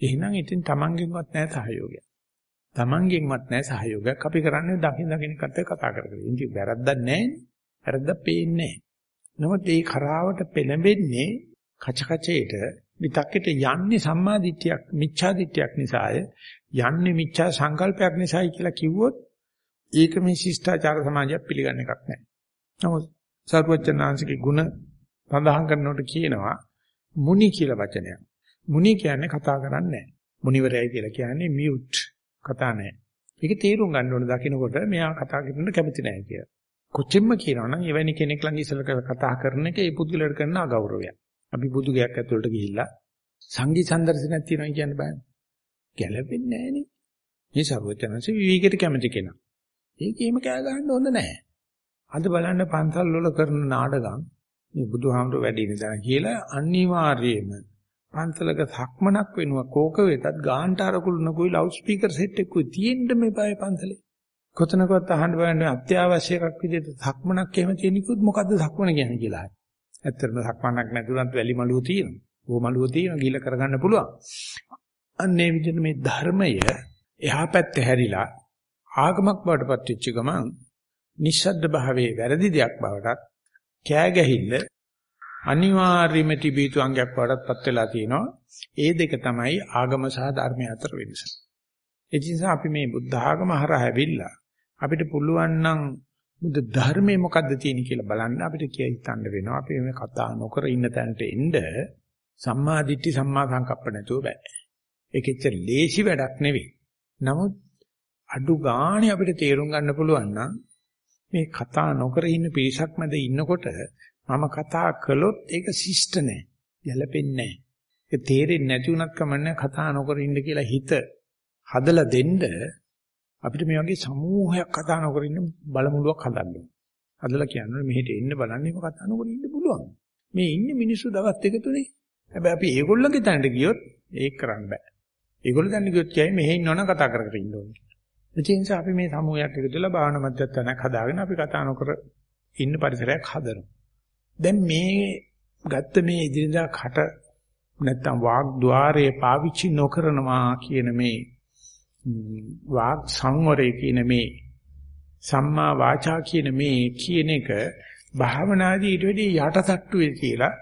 එහෙනම් ඉතින් Tamanගෙන්වත් නැහැ සහයෝගයක්. Tamanගෙන්වත් නැහැ සහයෝගයක්. අපි කරන්නේ දකින් දකින් කට කතා කර කර. ඉතින් වැරද්දක් නැහැ. වැරද්දක් පේන්නේ නැහැ. නමුත් මේ කරාවට පෙළඹෙන්නේ කච කචේට විතක්කෙට යන්නේ සම්මා දිට්ඨියක් මිච්ඡා දිට්ඨියක් නිසාය. යන්නේ මිච්ඡා සංකල්පයක් නිසායි කියලා කිව්වොත් ඒක මේ ශිෂ්ටාචාර සමාජයක් පිළිගන්න එකක් නැහැ. නමුත් සර්වඥාන්සේගේ ගුණ සඳහන් කරනකොට කියනවා මුනි කියලා වචනයක්. මුනි කියන්නේ කතා කරන්නේ නැහැ. මුනිවරයයි කියලා කියන්නේ මියුට් කතා නැහැ. ඒක තේරුම් ගන්න ඕන දකින්නකොට මෙයා කතා කරන්න කැමති නැහැ කියලා. කොච්චෙම්ම කියනවා නම් එවැනි කෙනෙක් ළඟ ඉස්සෙල්ලා කතා කරන එක ඒ පුදුලට කරන අගෞරවයක්. අපි බුදු ගයක් ඇතුළට ගිහිල්ලා සංගීත සම්දර්ශනයක් තියෙනවා කියන්න බෑනේ. ගැළපෙන්නේ නැහනේ. මේ සර්වඥාන්සේ විවිධකට කැමති කෙනා. ඒකේම කෑ ගහන්න හොඳ නැහැ. අද බලන්න පන්සල් වල කරන නාටකම් මේ බුදුහාමුදුර වැඩි ඉඳලා කියලා අනිවාර්යයෙන්ම පන්සලක සක්මනක් වෙනවා කෝක වෙතත් ගාන්ටාර කුළුණකුයි ලවුඩ් ස්පීකර් සෙට් එකකුයි තියෙන්න මේ බය පන්සලේ. කොතනකවත් අහන්න බෑනේ අත්‍යවශ්‍ය එකක් විදිහට සක්මනක් එහෙම තියෙනකුත් මොකද්ද සක්මන කියන්නේ කියලා. ඇත්තටම සක්මනක් නැතුණත් වැලි මළුව තියෙනවා. බෝ මළුව තියෙනවා ගිහිල්ලා කරගන්න පුළුවන්. අන්නේ විදිහට මේ ධර්මය එහා පැත්තේ හැරිලා ආගමක් බවට පත් වෙච්ච ගමන් නිශ්ශබ්ද භාවයේ වැරදි දෙයක් බවටත් කෑ ගැහිල්ල අනිවාර්යයෙන්ම තිබීතු අංගයක් බවටත් පත් වෙලා තියෙනවා. ඒ දෙක තමයි ආගම සහ ධර්මය අතර වෙනස. ඒ නිසා අපි මේ බුද්ධ ආගම හරහා ඇවිල්ලා අපිට පුළුවන් නම් බුද්ධ ධර්මයේ මොකද්ද තියෙන්නේ කියලා බලන්න අපිට කිය හිතන්න වෙනවා. අපි මේ කතා නොකර ඉන්න තැනට එන්න සම්මා දිට්ඨි සම්මා සංකප්ප නැතුව බෑ. ඒකෙච්ච ලේසි වැඩක් නෙවෙයි. නමුත් අඩු ගාණේ අපිට තේරුම් ගන්න පුළුවන් නම් මේ කතා නොකර ඉන්න පිරිසක් මැද ඉන්නකොට මම කතා කළොත් ඒක ශිෂ්ට නෑ. ගැළපෙන්නේ නෑ. ඒක තේරෙන්නේ නැති වුණත් කමන්නේ කතා නොකර ඉන්න කියලා හිත හදලා දෙන්න අපිට මේ වගේ සමූහයක් කතා නොකර ඉන්න බලමුලුවක් හදන්න ඕනේ. හදලා කියන්නේ මෙහෙට එන්න බලන්නේ කතා නොකර ඉන්න පුළුවන්. මේ ඉන්නේ මිනිස්සු දවස් දෙක තුනේ. හැබැයි අපි ඒගොල්ලන්ගේ තැනට ගියොත් ඒක කරන්න බෑ. ඒගොල්ලෝ දැන් ගියොත් කියයි මෙහෙ ඉන්නවනම් කතා කර කර ඉන්න ඕනේ. ඒ නිසා අපි මේ සමූහයක් එකතුලා භාවනා මධ්‍යස්ථානයක් හදාගෙන අපි කතා නොකර ඉන්න පරිසරයක් හදනවා. දැන් මේ ගත්ත මේ ඉදිරියදා කට නැත්තම් වාග් ద్వාරයේ පාවිච්චි නොකරනවා කියන මේ වාග් සංවරය කියන මේ සම්මා වාචා කියන මේ කියන එක භාවනාදී ඊට වැඩි යටටට්ටුවේ කියලා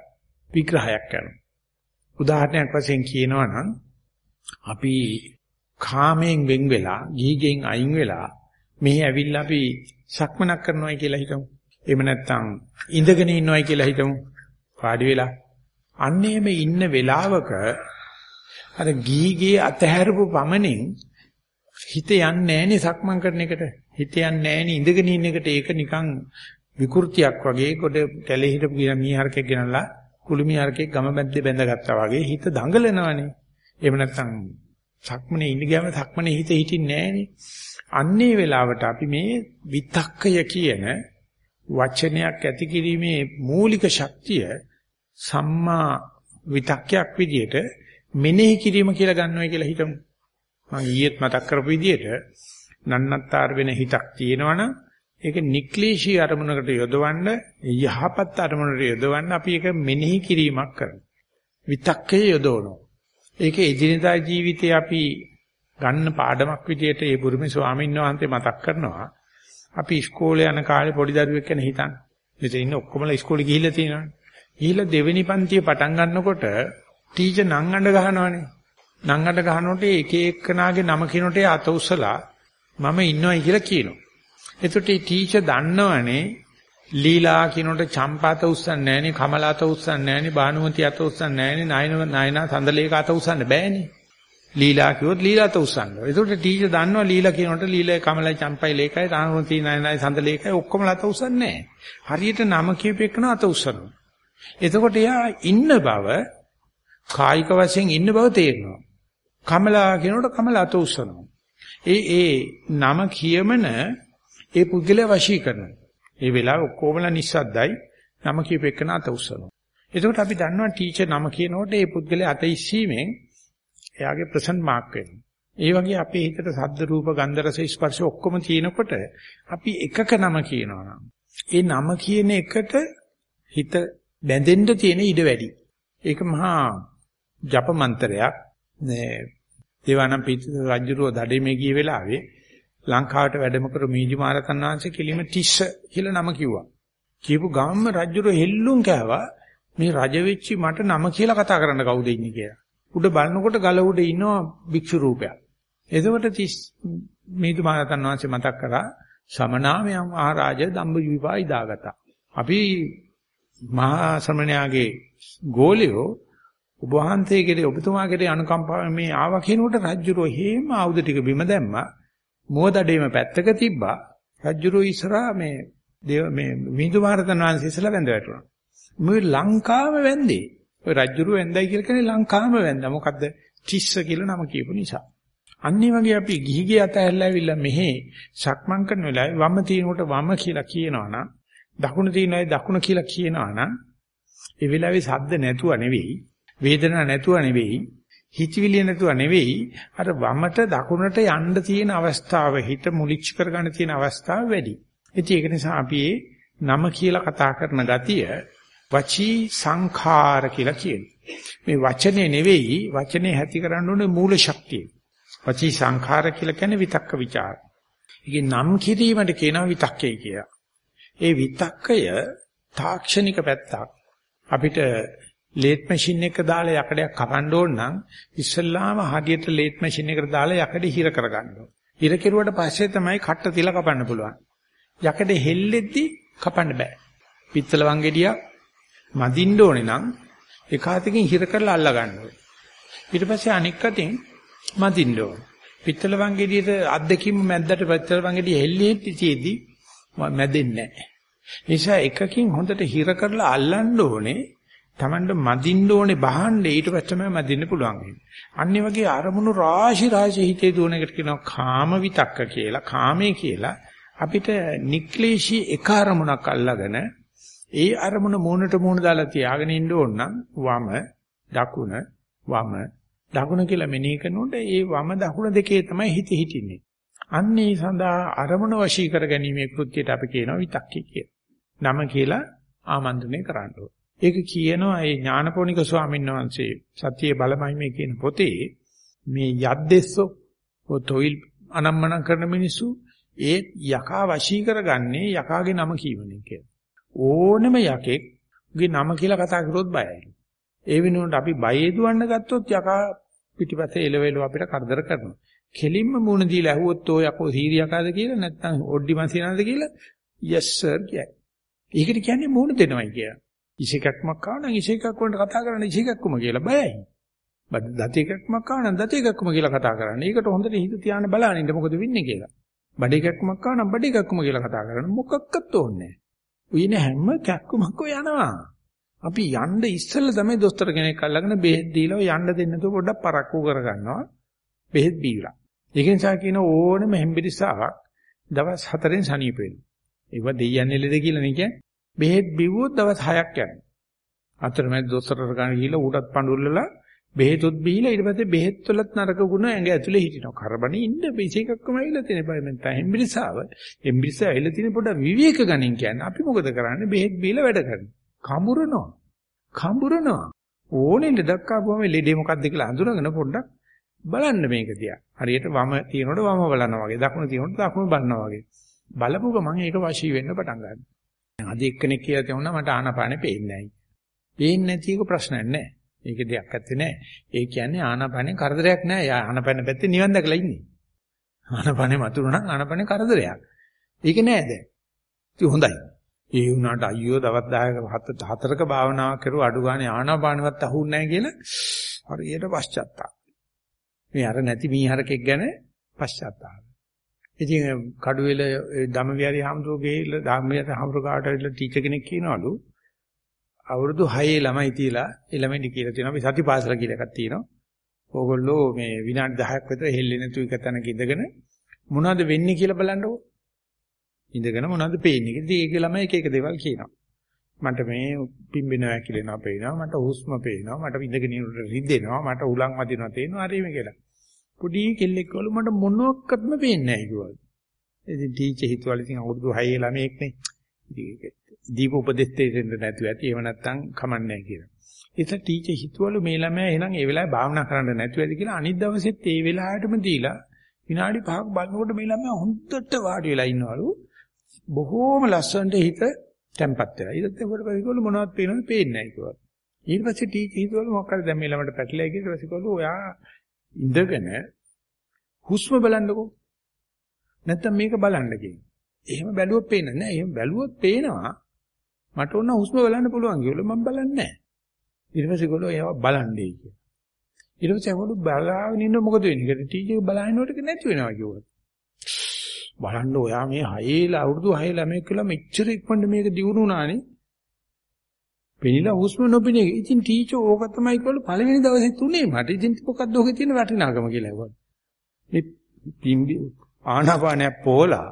විග්‍රහයක් කරනවා. උදාහරණයක් වශයෙන් කියනවා නම් අපි කාමයෙන් වෙන් වෙලා, ගීගෙන් අයින් වෙලා මෙහි ඇවිල්ලා අපි සක්මනක් කරනවා කියලා හිතමු. එහෙම නැත්නම් ඉඳගෙන ඉන්නවයි කියලා හිතමු. වාඩි වෙලා. අන්නේම ඉන්න වෙලාවක අර ගීගේ අතහැරපු පමණින් හිත යන්නේ නැහෙනේ සක්මන් කරන එකට. හිත යන්නේ නැහෙනේ ඉඳගෙන ඉන්න එකට ඒක නිකන් විකෘතියක් වගේ කොට කැලේ හිටපු ගියා මීහරකෙක් ගෙනල්ලා කුළුමිහරකෙක් ගම මැද්දේ බැඳගත්තා වගේ හිත දඟලනවනේ. එහෙම නැත්නම් සක්මනේ ඉඳ ගියාම සක්මනේ හිත හිටින්නේ නැහෙනේ. අන්නේ වෙලාවට අපි මේ විතක්කය කියන වචනයක් ඇති කිරීමේ මූලික ශක්තිය සම්මා විතක්කයක් විදියට මෙනෙහි කිරීම කියලා ගන්නවා කියලා හිතමු. මම ඊයේත් මතක් කරපු විදියට නන්නත්තර වෙන හිතක් තියෙනවනම් ඒක නික්ලේශී අරමුණකට යොදවන්න යහපත් අරමුණකට යොදවන්න අපි ඒක මෙනෙහි කිරීමක් කරනවා. විතක්කේ යොදවනවා. ඒක එදිනදා ජීවිතේ අපි ගන්න පාඩමක් විදියට ඒ බුරුමේ ස්වාමීන් වහන්සේ මතක් කරනවා. අපි ඉස්කෝලේ යන කාලේ පොඩි දරුවෙක් ගැන හිතන්න. මෙතන ඉන්න ඔක්කොමලා ඉස්කෝලේ ගිහිල්ලා තියෙනවානේ. ගිහිල්ලා දෙවෙනි පන්තිය පටන් ගන්නකොට ටීචර් නම් අඬ ගහනවානේ. නම් අඬ ගහනකොට එක එක්කනාගේ නම කියනකොට අත උස්සලා මම ඉන්නවයි කියලා කියනවා. එතකොට මේ ටීචර් දන්නවනේ ලීලා කියනකොට චම්පාත උස්සන්නේ නැහනේ කමලාත උස්සන්නේ නැහනේ බානුමති අත උස්සන්නේ නැහනේ නයන නයනා සඳලේක අත උස්සන්න බෑනේ. ලීලා කිව්වොත් ලීලාත උස්සන්න. ඒකට ටීචර් දන්නවා ලීලා කියනකොට ලීලයි කමලයි චම්පයි ලේකයි තානුමති නයනයි සඳලේකයි ඔක්කොම අත උස්සන්නේ හරියට නම කියපෙකන අත උස්සනවා. එතකොට එයා ඉන්න බව කායික වශයෙන් ඉන්න බව තේරෙනවා. කමලා කියනකොට කමලා අත උස්සනවා. ඒ ඒ නම කියමන ඒ පුද්ගලයා වශී කරනවා. ඒ වෙලාව ඔක්කොමලා නිස්සද්දයි නම කියපෙකන අත උස්සනවා. එතකොට අපි දන්නවා ටීචර් නම කියනකොට ඒ පුද්ගලයා අත ඉස්සීමෙන් එයාගේ ප්‍රසන්ට් මාක් වෙනවා. ඒ වගේ අපේ හිතට සද්ද රූප ගන්ධ රස ස්පර්ශ ඔක්කොම තියෙනකොට අපි එකක නම කියනවා ඒ නම කියන එකට හිත බැඳෙන්න තියෙන ඉඩ වැඩි. ඒක මහා ජප මන්ත්‍රයක්. මේ දේවානම් පිට රජුරෝ දඩේමේ ගිය වෙලාවේ ලංකාවට වැඩම කර මීජි මහරතන් වහන්සේ කිලිම තිස්ස කියලා නම කිව්වා. කියපු ගාම්ම රජුරෝ හෙල්ලුම් කෑවා මේ රජ වෙච්චි මට නම කියලා කතා කරන්න කවුද ඉන්නේ කියලා. උඩ බලනකොට ගල උඩ ඉන්නවා භික්ෂු රූපයක්. එතකොට තිස් මීජි මහරතන් වහන්සේ මතක් කරා සමනාමයන් මහරජ දම්බ විපා ඉදාගතා. අපි මහා ශ්‍රමණයාගේ ගෝලියෝ ඔබ වහන්සේ කෙරේ ඔබතුමා කෙරේ අනුකම්පාවෙන් මේ ආවා කියනකොට රජුරෝ හේම ආයුධ ටික බිම දැම්මා. මොහොතඩේම පැත්තක තිබ්බා. රජුරෝ ඉස්සරහා මේ දේව මේ මිහිඳු මහරතන් වහන්සේ ඉස්සලා වැඳ වැටුණා. මේ ලංකාව වැඳේ. ඔය රජුරෝ වැඳයි කියලා කියන්නේ ලංකාවම වැඳා. මොකද්ද? තිස්ස කියලා නම කියපු නිසා. අන්නේ වගේ අපි ගිහි ගිය අතහැරලා ඇවිල්ලා මෙහෙ සක්මන් කරන වෙලාවේ වම තිනකොට වම කියලා කියනවනම් දකුණ තිනනයි දකුණ කියලා කියනවනම් ඒ වෙලාවේ සද්ද නැතුව නෙවෙයි වේදනාවක් නැතුව නෙවෙයි හිතවිලිය නැතුව නෙවෙයි අර වමට දකුණට යන්න තියෙන අවස්ථාව හිත මුලිච්ච කරගන්න තියෙන අවස්ථාව වැඩි. ඉතින් ඒක නිසා අපි නම කියලා කතා කරන ගතිය වචී සංඛාර කියලා කියනවා. මේ වචනේ නෙවෙයි වචනේ ඇති කරන්න ඕනේ මූල ශක්තිය. වචී සංඛාර කියලා කියන්නේ විතක්ක ਵਿਚාර. ඒකේ නම් කිරීමට කියනවා විතක්කේ කියලා. ඒ විතක්කය තාක්ෂණික පැත්තක්. අපිට ලේත් මැෂින් එක දාලා යකඩයක් කපන්න ඕන නම් ඉස්සල්ලාම හදියට ලේත් මැෂින් එකට දාලා යකඩේ හිර කරගන්න ඕන. හිර කෙරුවට පස්සේ තමයි කට්ට තියලා කපන්න පුළුවන්. යකඩේ හෙල්ලෙද්දි කපන්න බෑ. පිත්තල වංගෙඩියක් මදින්න ඕනේ නම් එක අතකින් හිර කරලා අල්ල ගන්න ඕනේ. ඊට පස්සේ අනෙක් අතින් මදින්න ඕනේ. පිත්තල වංගෙඩියට අත් දෙකින්ම මැද්දට පිත්තල වංගෙඩිය හෙල්ලෙද්දි තියේදී මැදෙන්නේ නැහැ. නිසා එකකින් හොඳට හිර කරලා අල්ලන්න ඕනේ Tamanට මදින්න ඕනේ බහන්න ඊට පස්සේ තමයි මදින්න පුළුවන් වෙන්නේ. අනිත් වගේ අරමුණු රාශි රාශි හිතේ දුවන එකට කියනවා කාම විතක්ක කියලා, කාමේ කියලා. අපිට නික්ලේශී එක අරමුණක් අල්ලගෙන ඒ අරමුණ මූණට මූණ දාලා තියාගෙන ඉන්න ඕන නම් වම දකුණ වම දකුණ කියලා මෙනෙහි කරනකොට ඒ වම දකුණ දෙකේ තමයි හිත හිටින්නේ. අන්නේ සඳහා අරමුණ වශී කර ගැනීමේ කෘත්‍යයට අපි කියනවා විතක්කේ කියලා. නම කියලා ආමන්ත්‍රණය කරන්න ඕන. ඒක කියනවා ඒ ඥානපෝනික ස්වාමීන් වහන්සේ සත්‍යයේ බලමයි මේ කියන පොතේ මේ යද්දෙස්සෝ ඔතොයිල් අනම්මන කරන මිනිස්සු ඒ යකා වශී කරගන්නේ යකාගේ නම කියවනේ කියලා. ඕනෙම යකෙක්ගේ නම කියලා කතා කරොත් බයයි. ඒ වෙනුවට අපි බයේ දුවන්න ගත්තොත් යකා පිටිපස්සේ එලවෙලව අපිට කරදර කරනවා. කෙලින්ම මුණ දීලා ඇහුවොත් ඔය යකෝ සීරියකාද කියලා නැත්නම් ඔඩ්ඩි මන්සිනාද කියලා yes sir කියයි. ඒකට කියන්නේ මූණ දෙනවයි කියලා. ඉසේකක්මක් ආව නම් ඉසේකක් වලට කතා කරන්න ඉසේකක්කම කියලා බයයි. බඩ දත එකක්මක් ආව නම් දත එකක්කම කියලා කතා කරන්න. ඒකට හොඳට හිත තියාන බලන්න මොකද වෙන්නේ කියලා. බඩ එකක්මක් ආව නම් බඩ එකක්කම කියලා කතා කරන්න මොකක්වත් ඕනේ නැහැ. උයින හැම කැක්කමක් යනවා. අපි යන්න ඉස්සෙල්ලා තමයි දොස්තර කෙනෙක් අල්ලගෙන බෙහෙත් දීලා යන්න දෙන්න තු පොඩ්ඩක් පරක්කු කරගන්නවා. බෙහෙත් බීලා. ඒක නිසා කියන ඕනෙම හෙම්බිරිස්සාවක් දවස් 4න් සනීප වෙනවා. ඒව දෙයයන් එළද කියලා නේ කියන්නේ. බෙහෙත් බිව්වොත් දවස් 6ක් යනවා. අතරමැද දොස්තරට ගන්න ගිහිල්ලා ඌටත් පඳුල්ලලා බෙහෙතුත් බීලා ඊට පස්සේ බෙහෙත් වලත් නරක ගුණ ඇඟ ඇතුලේ හිටිනවා. කරබනේ ඉන්න බේසිකක්කම ඇවිල්ලා තියෙන බය මෙන් තම හෙම්බිරිස්සාව. හෙම්බිරිස්සාව ඇවිල්ලා තියෙන පොඩ විවේක ගනින් කියන්නේ. අපි මොකද කරන්නේ? බෙහෙත් බීලා වැඩ කරනවා. කඹරනවා. කඹරනවා. ඕනේ ලෙඩක් ආපුවම ලෙඩේ මොකක්ද කියලා අඳුරගෙන පොඩ්ඩක් බලන්න මේක දිහා. හරියට වම තියනකොට වම බලනවා වගේ, දකුණ තියනකොට දකුණ බලනවා වගේ. බලපු ගමන් ඒක වශී වෙන්න පටන් ගන්නවා. අද එක්කෙනෙක් කියලා තියුණා මට ආනාපානෙ පේන්නේ නැහැ. පේන්නේ නැති එක ප්‍රශ්නයක් නෑ. ඒක දෙයක් ඇත්තේ නෑ. ඒ කියන්නේ ආනාපානෙ කරදරයක් නෑ. යා ආනාපානෙ පැත්තේ නිවන් දැකලා ඉන්නේ. ආනාපානෙ මතුරුනම් ආනාපානෙ කරදරයක්. ඒක නෑ දැන්. ඉතින් හොඳයි. ඒ වුණාට අයියෝ දවස් 10ක හතරක භාවනාවක් කරුවා අඩු ගානේ ආනාපානවත් අහුන්නේ නැහැ කියලා හරියට පශ්චාත්තාප. මේ අර නැති මීහරකෙක් ගැන පශ්චාත්තාප. ඉතින් කඩුවෙල ධම්මවිහාරී හාමුදුරුවෝ ගිහිල්ලා ධම්මවිහාරී හාමුදුරුවෝ කාට හරිලා ටීචර් කෙනෙක් කියනවලු අවුරුදු 6 ළමයි තියලා ඒ ළමයින්ට කියලා තියෙනවා අපි සතිපාසල කියලා එකක් තියෙනවා. ඕගොල්ලෝ මේ විනාඩි 10ක් විතර හෙල්ලෙ නැතු එක තැනක ඉඳගෙන මොනවද වෙන්නේ කියලා බලන්නකෝ. ඉඳගෙන මොනවද පේන්නේ? ඉතින් ඒක ළමයි එක එක දේවල් කියනවා. මට මේ පිම්බෙනවා කියලා පේනවා. මට හුස්ම පේනවා. මට ඉඳගෙන ඉන්නකොට රිදෙනවා. මට උලන් වදිනවා තේනවා. හරි මේ කියලා. පොඩි කෙල්ලෙක් වල මට මොනවත්ක්වත්ම පේන්නේ නැහැ කිව්වා. ඉතින් ටීචර් හිතුවල ඉතින් අවුරුදු 6 ළමයෙක් නේ. ඉතින් දීප උපදෙස් දෙන්න නැතුව ඇති. ඒව නැත්තම් කමන්නේ නැහැ කියලා. ඒත් ටීචර් හිතුවලු මේ ළමයා එහෙනම් ඒ වෙලාවේ භාවනා කරන්න නැතුව ඇති කියලා අනිත් දවසෙත් ඒ වෙලාවටම දීලා විනාඩි 5ක් බලනකොට මේ ළමයා හොඳට වාඩි වෙලා ඉන්නවලු. බොහෝම ලස්සනට හිත තැම්පත් වෙලා. ඊට පස්සේ කොට පස්සේ මොනවද පේනවද පේන්නේ නැහැ කිව්වා. ඊට පස්සේ ටීචර් හිතුවලු මොකක්ද දැන් මේ ළමයට පැටලයි කියලා ඊට පස්සේ ඔයා ඉඳගෙන හුස්ම බලන්නකෝ. නැත්තම් මේක බලන්න කියනවා. එහෙම බැලුවොත් පේන්නේ නැහැ. එහෙම බැලුවොත් පේනවා. මට ඕන හුස්ම බලන්න පුළුවන් කියලා මම බලන්නේ නැහැ. ඊට පස්සේ ගොල්ලෝ ඒවා බලන්නේ කියලා. ඊට පස්සේ ගොල්ලෝ බලාගෙන ඉන්න මොකද වෙන්නේ? කියලා ටීචර් බලහිනකොට නැති වෙනවා කිව්වා. බලන්න ඔයා මේ හයේලා අවුරුදු හයේලා මේක කියලා මෙච්චර ඉක්මනට මේක දිනු වුණානේ. පෙනිලා හුස්ම නොපෙනේ. ඉතින් ටීචර් ඕක තමයි කිව්වලු පළවෙනි දවසේ තුනේ මට ඉතින් මොකක්ද ඔකේ තියෙන වටිනාකම කියලා ඇහුවා. මේ පිම්බි ආනාපානය පොලා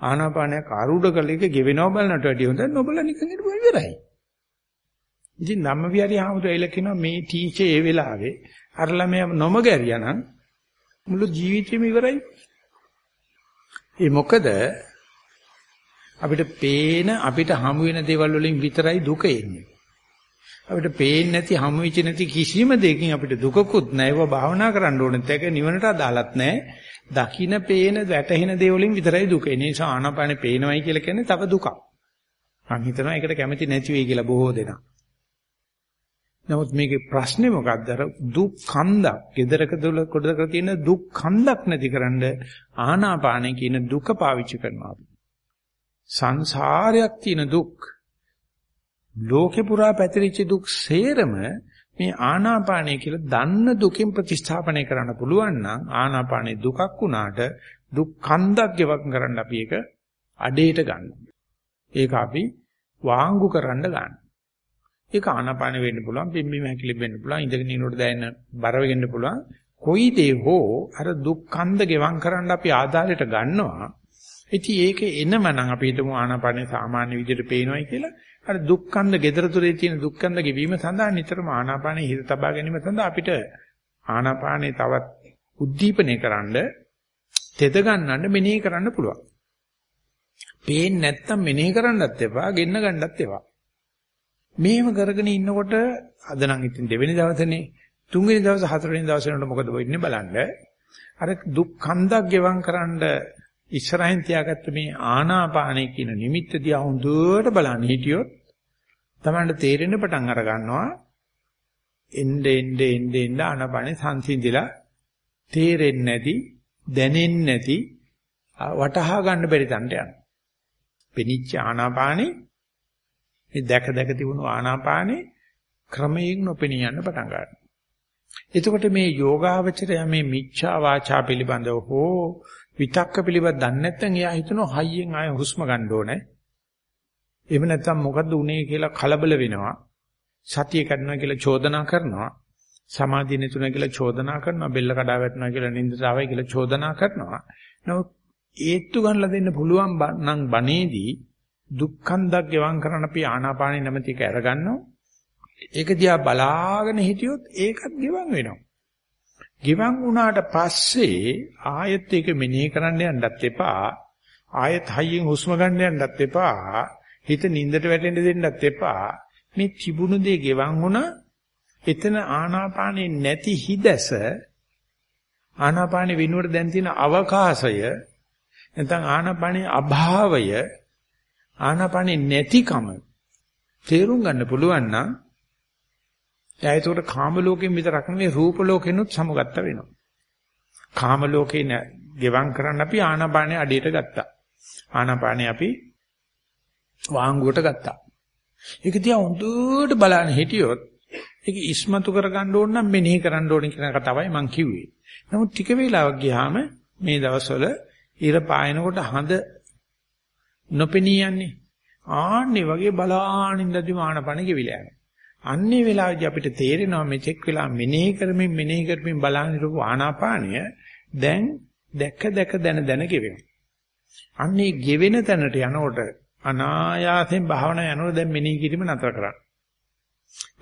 ආනාපානය කාරුඩ කළ එක ගෙවෙනව බලනට වැඩිය හොඳ නොබල නිකන් හිටපුවා ඉවරයි. ඉතින් ධම්මවිහාරී හාමුදුරුවෝ කියනවා මේ ටීචර් ඒ වෙලාවේ අර ළමයා නොමග ඇරියානම් මුළු ජීවිතේම ඉවරයි. ඒ මොකද අපිට පේන අපිට හමු වෙන දේවල් වලින් විතරයි දුක එන්නේ. අපිට පේන්නේ නැති හමු වෙච්ච නැති කිසිම දෙයකින් අපිට දුකකුත් නැහැ. ඒව භාවනා කරන්න ඕනෙත් ඒක නිවනට අදාළත් නැහැ. දකින්න පේන වැටහෙන දේ වලින් විතරයි දුක. ඒ නිසා ආනාපානේ පේනවයි කියලා කියන්නේ තව දුකක්. මම හිතනවා ඒකට කැමති නැති වෙයි කියලා බොහෝ දෙනා. නමුත් මේකේ ප්‍රශ්නේ මොකක්ද? අර දුක් කන්දක්, gedaraක දුල කොටක තියෙන දුක් කන්දක් නැතිකරන්න ආනාපානේ කියන දුක පාවිච්චි කරනවා. සංසාරයක් තියෙන දුක් ලෝකේ පුරා පැතිරිච්ච දුක් සේරම මේ ආනාපානය කියලා දන්න දුකින් ප්‍රතිස්ථාපනය කරන්න පුළුවන් නම් ආනාපානේ දුකක් වුණාට දුක් කන්දක් ගෙවක් කරන්න අපි ඒක අඩේට ගන්න. ඒක අපි වාංගු කරන්න ගන්න. ඒක ආනාපාන වෙන්න පුළුවන්, පිම්බීම හැකිලි වෙන්න පුළුවන්, ඉඳගෙන ඉන්නකොට දැනෙන බර වෙන්න පුළුවන්. කොයි දේ හෝ අර දුක් කන්ද ගෙවම් කරන්න අපි ආධාරයට ගන්නවා. ඉතින් ඒක එනම නම් අපි හිතමු ආනාපානේ සාමාන්‍ය විදිහට පේනවායි කියලා අර දුක්ඛන්ද gedara තුරේ තියෙන දුක්ඛන්ද ගෙවීම සඳහා නිතරම ආනාපානෙ හිත තබා ගැනීම සඳහා අපිට ආනාපානෙ තවත් උද්දීපනය කරන්න තෙද ගන්නන්න මෙනෙහි කරන්න පුළුවන්. පේන්නේ නැත්තම් මෙනෙහි කරන්නත් එපා, ගෙන්න ගන්නත් එපා. මේව කරගෙන ඉන්නකොට අද නම් ඉතින් දෙවෙනි දවසනේ තුන්වෙනි දවස් හතරවෙනි දවස් වෙනකොට මොකද වෙන්නේ බලන්න. අර දුක්ඛන්දක් ගෙවම් කරන්න ඉස්සරහින් තියාගත්ත මේ ආනාපානයි කියන නිමිත්ත දිහා හොඳට බලන්න හිටියොත් තමන්ට තේරෙන්න පටන් අර ගන්නවා එnde ende ende ende ආනාපානේ සංසිඳිලා තේරෙන්නේ නැති දැනෙන්නේ නැති වටහා ගන්න බැරි තන්ට යනවා. පෙනිච්ච ආනාපානේ මේ දැක දැක තිබුණු ආනාපානේ ක්‍රමයෙන් නොපෙනී යන්න පටන් ගන්නවා. එතකොට මේ යෝගාවචරය මේ මිච්ඡා වාචා පිළිබඳව හෝ විතක්ක පිළිබඳ දන්නේ නැත්නම් එයා හිතනවා හයියෙන් ආය හුස්ම ගන්න ඕනේ. එහෙම නැත්නම් මොකද්ද උනේ කියලා කලබල වෙනවා. සතිය කඩනවා කියලා චෝදනා කරනවා. සමාධිය නැතුණා කියලා චෝදනා කරනවා. බෙල්ල කඩා වැටුණා කියලා නින්දට ආවයි කියලා චෝදනා කරනවා. නමුත් ඒත්තු ගන්නලා දෙන්න පුළුවන් නම් බණේදී දුක්ඛන්දක් ගෙවම් කරන්න අපි ආනාපානෙ නැමැති එක අරගන්නවා. ඒක දිහා බලාගෙන හිටියොත් ඒකත් ගෙවම් වෙනවා. ගෙවම් වුණාට පස්සේ ආයෙත් ඒක මෙනෙහි කරන්න යන්නත් එපා. ආයෙත් හයියෙන් හුස්ම ගන්න යන්නත් එපා. හිත නින්දට වැටෙන්න දෙන්නත් එපා. මේ තිබුණු දේ ගෙවම් වුණා. එතන ආනාපානේ නැති හිදැස ආනාපානේ වෙනුවට දැන් තියෙන අවකාශය නැත්නම් ආනාපානේ අභාවය ආනාපානේ නැතිකම තේරුම් ගන්න පුළුවන් නම් එයා ඒකට කාම ලෝකෙන් විතරක් නෙවෙයි රූප ලෝකෙනුත් සමුගත්ත වෙනවා. කාම ලෝකේ ගෙවම් කරන්න අපි ආනාපානේ අඩියට ගත්තා. ආනාපානේ අපි වාංගුවට ගත්තා. ඒක දිහා හොඳට බලන්න හිටියොත් ඒක ඉස්මතු කරගන්න ඕන නම් මෙනෙහි කරන්න ඕන කියන කතාවයි මම කිව්වේ. නමුත් ටික වෙලාවක් ගියාම මේ දවස්වල ඉර පායනකොට හඳ නොපෙනී යන්නේ. ආන්නේ වගේ බලානින්දදී මානපණ ගෙවිලා යනවා. අන්නේ වෙලාවේදී අපිට තේරෙනවා මෙතෙක් වෙලා මෙනෙහි කරමින් මෙනෙහි කරමින් බලන ඉරපු ආනාපානය දැන් දැක දැක දන දන ගෙවෙනවා. අන්නේ ගෙවෙන තැනට යනකොට අනායාසයෙන් භාවනා යනකොට දැන් මෙනෙහි කිරීම නතර කරන්න.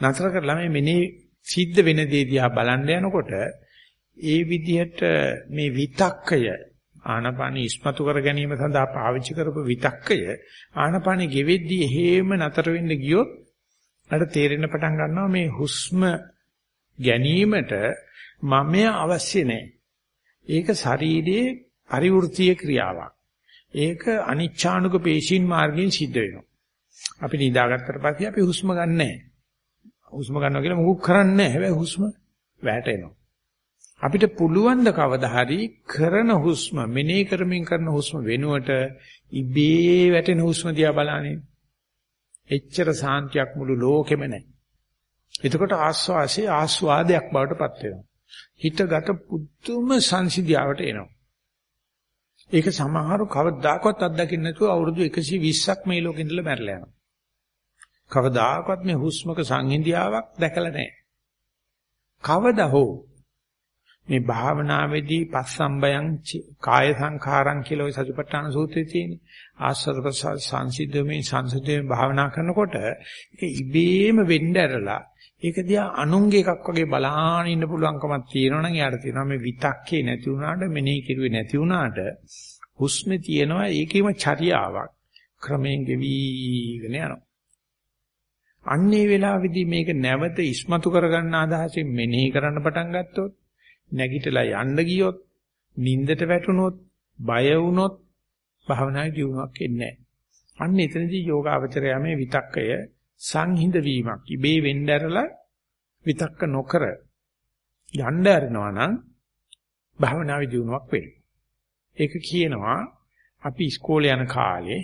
නතර කරලා මේ මෙනෙහි සිද්ධ වෙන දේ දිහා බලන්න යනකොට ඒ විදිහට මේ විතක්කය ආනපාන ඉස්මතු කර ගැනීම සඳහා පාවිච්චි කරපු විතක්කය ආනපානෙ ගෙවෙද්දී හේම නතර වෙන්න ගියොත් අර තේරෙන්න පටන් ගන්නවා මේ හුස්ම ගැනීමට මමය අවශ්‍ය නැහැ. ඒක ශරීරයේ පරිවෘත්තීය ක්‍රියාවක්. ඒක අනිච්ඡානුක පේශීන් මාර්ගයෙන් සිද්ධ වෙනවා. අපි නිදාගත්තට පස්සේ අපි හුස්ම ගන්නෑ. හුස්ම ගන්නවා කියලා මොකුත් කරන්නේ නැහැ. හැබැයි හුස්ම වැටෙනවා. අපිට පුළුවන් ද කවදා හරි කරන හුස්ම මෙනෙහි කරමින් කරන හුස්ම වෙනුවට ඉබේ වැටෙන හුස්ම දිහා බලන්නේ. එච්චර සාන්තියක් මුළු ලෝකෙම නැහැ. එතකොට ආස්වාසේ ආස්වාදයක් බවට පත් වෙනවා. හිතගත පුදුම සංසිද්ධියාවට එනවා. ඒක සමහරු කවදාකවත් අත්දකින්න නැතුව අවුරුදු 120ක් මේ ලෝකෙ ඉඳලා මැරලා යනවා. කවදාකවත් මේ හුස්මක සංහිඳියාවක් දැකලා නැහැ. කවදා හෝ මේ භාවනාවේදී පස්සම්බයං කාය සංඛාරං කියලා ওই සතිපට්ඨාන සූත්‍රයේ තියෙන්නේ. ආස්වාද ප්‍රසාර සංසිද්ධමේ සංසදේ භාවනා කරනකොට ඒක ඉබේම වෙන්න ඇරලා ඒක දිහා අනුන්ගේ එකක් වගේ බලාගෙන ඉන්න පුළුවන්කමක් තියෙනවා නම් යාට තියෙනවා මේ විතක්කේ නැති වුණාට මෙනෙහි කිරුවේ නැති වුණාට හුස්මේ තියෙනවා ඒකේම චර්යාවක්. ක්‍රමයෙන් ගෙවිගෙන යනවා. අන්නේ වෙලාවේදී මේක නැවත ඉස්මතු කරගන්න අදහසින් මෙනෙහි කරන්න පටන් ගත්තොත් නැගිටලා යන්න ගියොත් නින්දට වැටුනොත් බය වුනොත් භාවනාවේ දියුණුවක් එන්නේ නැහැ. අන්න එතනදී යෝගාවචරය මේ විතක්කය සංහිඳ වීමක් ඉබේ වෙන්න ඇරලා විතක්ක නොකර යන්න ඇරෙනවා නම් භාවනාවේ දියුණුවක් වෙනවා. ඒක කියනවා අපි ඉස්කෝලේ යන කාලේ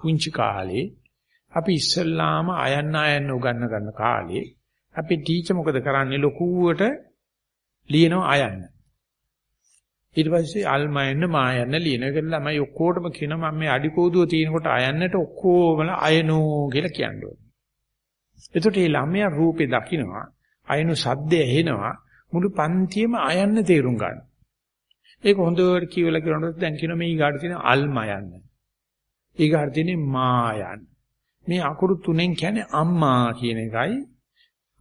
පුංචි කාලේ අපි ඉස්සල්ලාම අයන්න අයන්න උගන්න ගන්න කාලේ අපි ටීචර් මොකද කරන්නේ ලොකුවට ලියනවා අයන්න. ඊට පස්සේ අල්මයන්න මායන්න ලියන එක ළමයි ඔක්කොටම කියනවා මම මේ අඩිකෝදුව තියෙනකොට අයන්නට ඔක්කොමල අයනෝ කියලා කියන්නේ. එතකොට මේ ළමයා රූපේ දකිනවා අයනු සද්දය ඇහෙනවා මුළු පන්තියම අයන්න තේරුම් ගන්න. ඒක හොඳට කියවලා කරනකොට දැන් කියනවා මේ ඊගාට තියෙන අල්මයන්න. ඊගාට තියෙන මායන්න. මේ අකුරු තුනෙන් කියන්නේ අම්මා කියන එකයි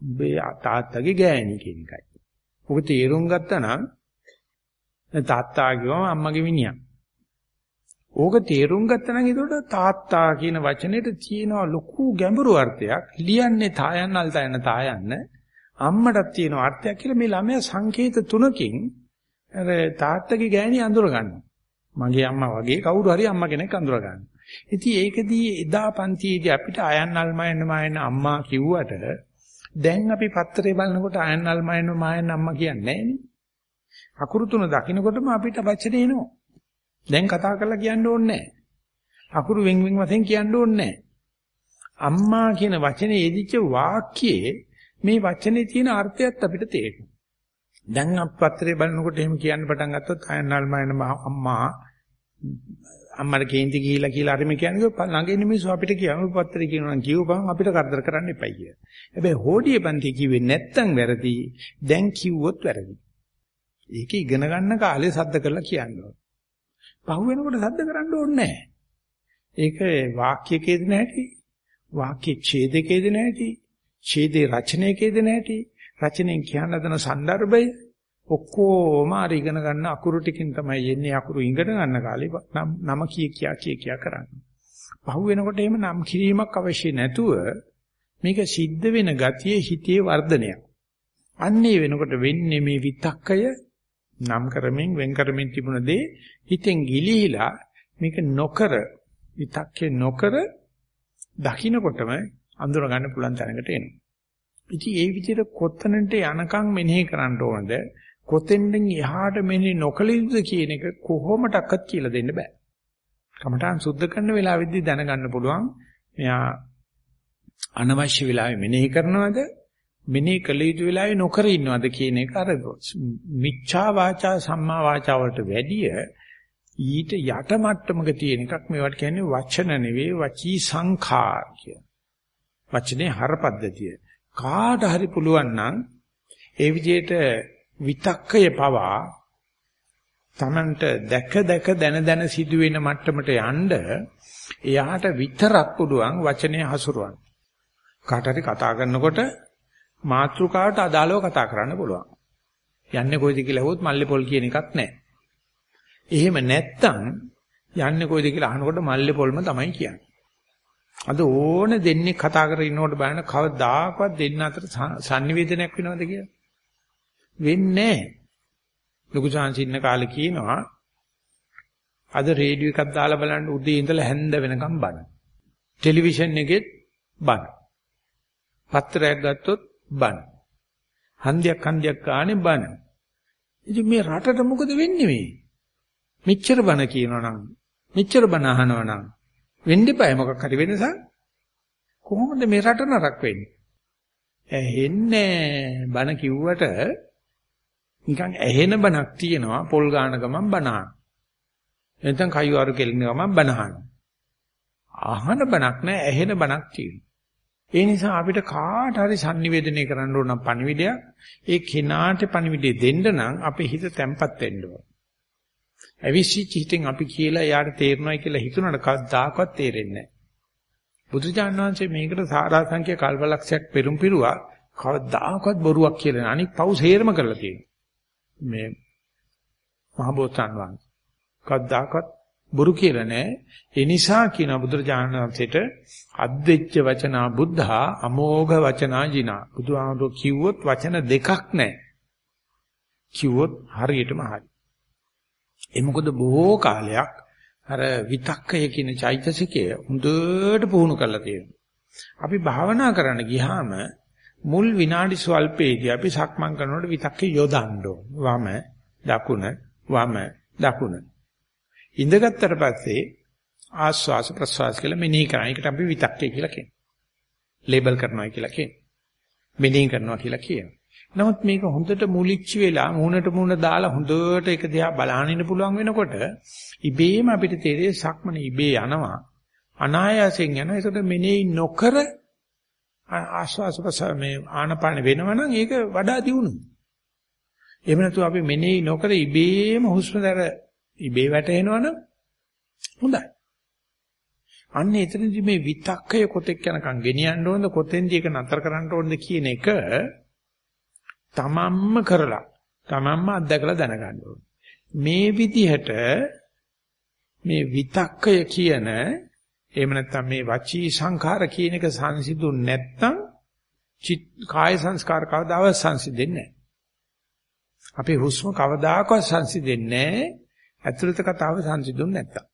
උඹේ තාත්තගේ ගෑණි කියන එකයි. ඔක තේරුම් ගත්තා නම් තාත්තා කියවම අම්මගේ මිනිහා. ඕක තේරුම් ගත්තා නම් ඒකට තාත්තා කියන වචනේට තියෙනවා ලොකු ගැඹුරු අර්ථයක්. ලියන්නේ තායන්න අල්තයන් තායන්න. අම්මටත් තියෙන අර්ථයක් කියලා මේ ළමයා සංකේත තුනකින් අර තාත්තගේ ගෑණි අඳුර ගන්නවා. මගේ අම්මා වගේ කවුරු හරි අම්මා කෙනෙක් අඳුර ගන්නවා. ඉතින් ඒකදී එදා පන්තියේදී අපිට අයන් අල්මයන් මායන් අම්මා කිව්වට දැන් අපි පත්තරේ බලනකොට අයන් අල්මයන් මායන් අම්මා කියන්නේ නැහනේ. අකුරු තුන දකින්නකොටම අපිට වචනේ එනවා. දැන් කතා කරලා කියන්න ඕනේ නැහැ. අකුරු වෙන් වෙන් වශයෙන් කියන්න ඕනේ නැහැ. අම්මා කියන වචනේ යෙදිච්ච වාක්‍යයේ මේ වචනේ තියෙන අර්ථයත් අපිට තේරෙනවා. දැන් අප පත්‍රේ බලනකොට එහෙම කියන්න පටන් ගත්තොත් අයන්නල් මයන අම්මා අම්මට කේන්ති ගිහිලා කියලා අරම කියන්නේ ළඟින් මිනිස්සු අපිට කියනවා පත්‍රේ කියනවා නම් කියවපන් අපිට කරදර කරන්න එපයි කියලා. හැබැයි හොඩිය පන්ති කිව්වේ නැත්තම් වැරදි. දැන් කිව්වොත් වැරදි. ඒක ඉගෙන ගන්න කාලේ සද්ද කරලා කියනවා. පහු වෙනකොට සද්ද කරන්න ඕනේ නැහැ. ඒක වාක්‍යකේද නැහැටි. වාක්‍ය ඡේදකේද නැහැටි. ඡේදේ රචනයකේද නැහැටි. රචනෙන් කියන්න හදන સંદર્ભය ඔක්කොම අර ඉගෙන ගන්න අකුරු ටිකින් තමයි එන්නේ අකුරු ඉගෙන ගන්න කාලේ නම කී කියා කිය කියා කරන්නේ. පහු වෙනකොට එහෙම නම් කිරීමක් අවශ්‍ය නැතුව මේක සිද්ධ වෙන ගතියේ හිතේ වර්ධනයක්. අන්නේ වෙනකොට වෙන්නේ මේ විතක්කය නම් කරමින් වෙන් කරමින් තිබුණ දේ හිතෙන් ගිලිහිලා මේක නොකර විතක්කේ නොකර දකින්නකොටම අඳුර ගන්න පුළුවන් තැනකට එනවා. ඉතින් ඒ විදිහට කොතනට යනකම් මෙනෙහි කරන්න ඕනද කොතෙන්ෙන් එහාට මෙනෙහි නොකළ යුතුද කියන එක කොහොමඩක්වත් කියලා දෙන්න බෑ. කමඨාන් සුද්ධ කරන වෙලාවෙදී දැනගන්න පුළුවන් මෙයා අනවශ්‍ය වෙලාවෙ මෙනෙහි කරනවද මෙනෙහි කළ යුතු වෙලාවෙ නොකර ඉන්නවද කියන එක අර මිච්ඡා වාචා සම්මා වාචා වලට වැඩිය ඊට යට මට්ටමක තියෙන එකක් මේවට කියන්නේ වචන නෙවෙයි වචී සංඛාර කිය. වචනේ හරපද්ධතිය. කාට හරි පුළුවන් නම් ඒ විදිහට විතක්කය පවා Tamanට දැක දැක දන දන සිදුවෙන මට්ටමට යන්න එයාට විතරක් පුළුවන් වචනේ හසුරුවන්න. කාට හරි කතා කරනකොට මාත්‍රිකාවට අදාළව කතා කරන්න පුළුවන්. යන්නේ කොයිද කියලා හොත් මල්ලේ පොල් කියන එකක් නැහැ. එහෙම නැත්තම් යන්නේ කොයිද කියලා අහනකොට මල්ලේ පොල්ම තමයි කියන්නේ. අද ඕන දෙන්නේ කතා කරගෙන ඉන්නකොට බලන්න කවදාකවත් දෙන්න අතර sannivedanayak වෙනවද කියලා? වෙන්නේ නැහැ. ලොකු chance කාලේ කියනවා අද රේඩියෝ එකක් දාලා බලන්න උදේ ඉඳලා හැන්ද වෙනකම් බන. ටෙලිවිෂන් එකෙත් බන. පත්‍රයක් ගත්තොත් බන. හන්දියක් හන්දියක් ගානේ බන. ඉතින් මේ රටට මොකද වෙන්නේ මේ? මෙච්චර බන කියනවනම් මෙච්චර බන අහනවනම් වෙන්න eBay මොකක් හරි වෙනසක් කොහොමද මේ රට නරක වෙන්නේ ඇහෙන්නේ බන කිව්වට නිකන් ඇහෙන බනක් තියෙනවා පොල් ගාන ගමන් බනහන එතෙන් කයිවාරු කෙලින ගමන් බනහන අහන බනක් නෑ ඇහෙන බනක් තියෙනවා. ඒ නිසා අපිට කාට හරි sannivedanaya කරන්න ඕන පණිවිඩයක් ඒ කෙනාට පණිවිඩය දෙන්න නම් අපේ හිත තැම්පත් වෙන්න ඕන. ඇවිසිච්ච හිතෙන් අපි කියලා යාට තේරෙනවයි කියලා හිතුණාට කවදාකවත් තේරෙන්නේ නැහැ. බුදුචාන් වහන්සේ මේකට සාරා සංඛ්‍ය කල්පලක්ෂයක් පෙරම් පිරුවා කවදාකවත් බොරුවක් කියලා අනික් පව් සේරම කරලා තියෙනවා. මේ මහබෝසත්න් වහන්සේ කවදාකවත් බොරු කියලා නැහැ. ඒ නිසා කියන බුදුරජාණන් වහන්සේට අද්දෙච්ච වචනා බුද්ධා අමෝඝ වචනා ජිනා. බුදුහාමුදුරුවෝ කිව්වොත් වචන දෙකක් නැහැ. කිව්වොත් හරියටම හරි. ඒ මොකද බොහෝ කාලයක් අර විතක්කය කියන චෛතසිකය හොඳට පුහුණු කරලා තියෙනවා. අපි භාවනා කරන්න ගියාම මුල් විනාඩි ස්වල්පේදී අපි සක්මන් කරනකොට විතක්කේ යොදන්න ඕන. වම, දකුණ, වම, දකුණ. ඉඳගත්තට පස්සේ ආස්වාස ප්‍රස්වාස කියලා මෙනෙහි කරන එකට අපි විතක්කේ කියලා කියනවා. ලේබල් කරනවා කියලා කියනවා. මෙනෙහි කරනවා කියලා කියනවා. නමුත් මේක හොඳට මුලිච්ච වෙලා මූණට මූණ දාලා හොඳට ඒක දිහා බලහන් ඉන්න පුළුවන් වෙනකොට ඉබේම අපිට තේරෙයි සක්මන ඉබේ යනවා අනායාසයෙන් යනවා ඒකට මෙනෙහි නොකර ආස්වාස ප්‍රසාර මේ ආනපාන වෙනවනම් ඒක වඩා දියුණු. එහෙම නැතු අපි මෙනෙහි නොකර ඉබේම හුස්ම දර ඉබේ වැටෙනවනම් හොඳයි. අන්න එතනදී මේ විතක්කය කොතෙක් යනකම් ගෙනියන්න ඕනද කොතෙන්ද ඒක නතර කරන්න ඕනද කියන එක තමන්ම කරලා තමන්ම අත්දකලා දැනගන්න ඕනේ. මේ විදිහට මේ විතක්කය කියන එහෙම නැත්නම් මේ වචී සංඛාර කියන එක සංසිඳුන් නැත්නම් චිත් කාය සංස්කාර කවදාවත් සංසිඳෙන්නේ නැහැ. අපේ හුස්ම කවදාකවත් සංසිඳෙන්නේ නැහැ. ඇතුළත කතාව සංසිඳුන් නැත්තම්.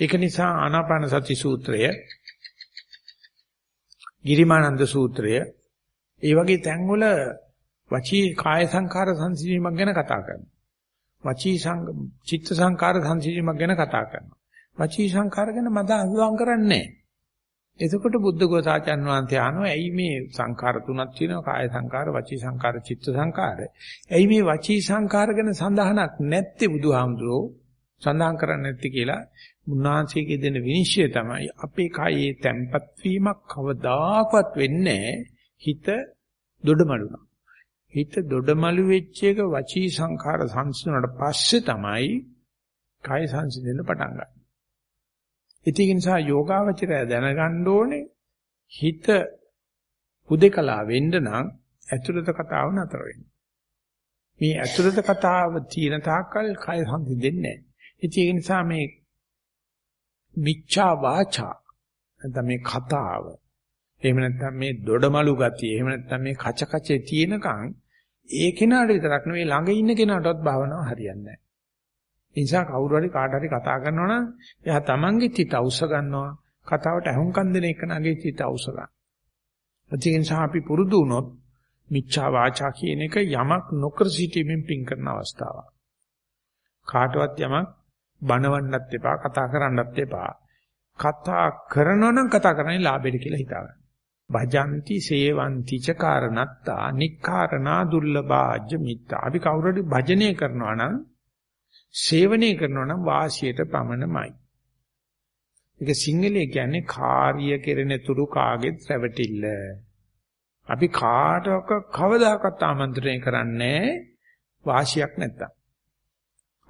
ඒක නිසා ආනාපාන සති සූත්‍රය ගිරිමානන්ද සූත්‍රය ඒ වගේ තැන්වල වචී කාය සංඛාර සංසිඳීමක් ගැන කතා කරනවා. වචී සං චිත්ත සංඛාර සංසිඳීමක් ගැන කතා කරනවා. වචී සංඛාර ගැන මද අහුවම් කරන්නේ එතකොට බුද්ධ ගෝසාචන් වහන්සේ අහනවා ඇයි මේ සංඛාර තුනක් තියෙනවා? කාය සංඛාර වචී සංඛාර චිත්ත සංඛාර? ඇයි මේ වචී සංඛාර ගැන සඳහනක් නැත්තේ බුදුහාමුදුරෝ? සඳහන් කරන්නේ නැති කියලා මුන්නාංශයේ දෙන විනිශ්චය තමයි අපේ කායේ තැම්පත් වීමක් කවදාකවත් වෙන්නේ හිත දොඩමලුනා හිත දොඩමලු වෙච්ච එක වචී සංඛාර සංසිඳුණාට පස්සේ තමයි කාය සංසිඳෙන්න පටන් ගන්නේ. ඒක නිසා යෝගාවචරය දැනගන්න ඕනේ හිත හුදේකලා වෙන්න නම් ඇතුළත කතාව නතර වෙන්න. මේ ඇතුළත කතාව තියෙන තාක්කල් කය සංසිඳෙන්නේ නැහැ. ඒක නිසා මේ මිච්ඡා වාචා නැත්නම් මේ කතාව එහෙම නැත්නම් මේ දොඩමලු ගතිය එහෙම නැත්නම් මේ කච කචේ තියෙනකන් ඒ කෙනාට විතරක් නෙවෙයි ළඟ ඉන්න කෙනාටවත් භාවනාව හරියන්නේ නැහැ. ඒ නිසා කවුරු හරි කාට හරි කතා කරනවා නම් එයා තමන්ගේ තිත අවශ්‍ය ගන්නවා. කතාවට අහුම්කම් දෙන එක නගේ තිත අවශ්‍ය ගන්න. ඒ නිසා අපි පුරුදු වුණොත් මිච්ඡා වාචා කියන එක යමක් නොකර සිටීමෙන් පින් කරන අවස්ථාවක්. කාටවත් යමක් බනවන්නත් එපා කතා කරන්නත් එපා. කතා කරනවා නම් කතා කරන්නේ ලාභෙට කියලා හිතාගන්න. භජಂತಿ සේවಂತಿ ච කාරණත්තා නික්කාරණා දුර්ලභාජ්‍ය මිත්තා. අපි කවුරු හරි භජනය කරනවා නම් සේවනය කරනවා නම් වාසියට පමණමයි. ඒක සිංහලයේ කියන්නේ කාර්ය කෙරෙන තුරු කාගෙත් රැවටිල්ල. අපි කාටවත් කවදාකවත් ආමන්ත්‍රණය කරන්නේ වාසියක් නැත්තම්.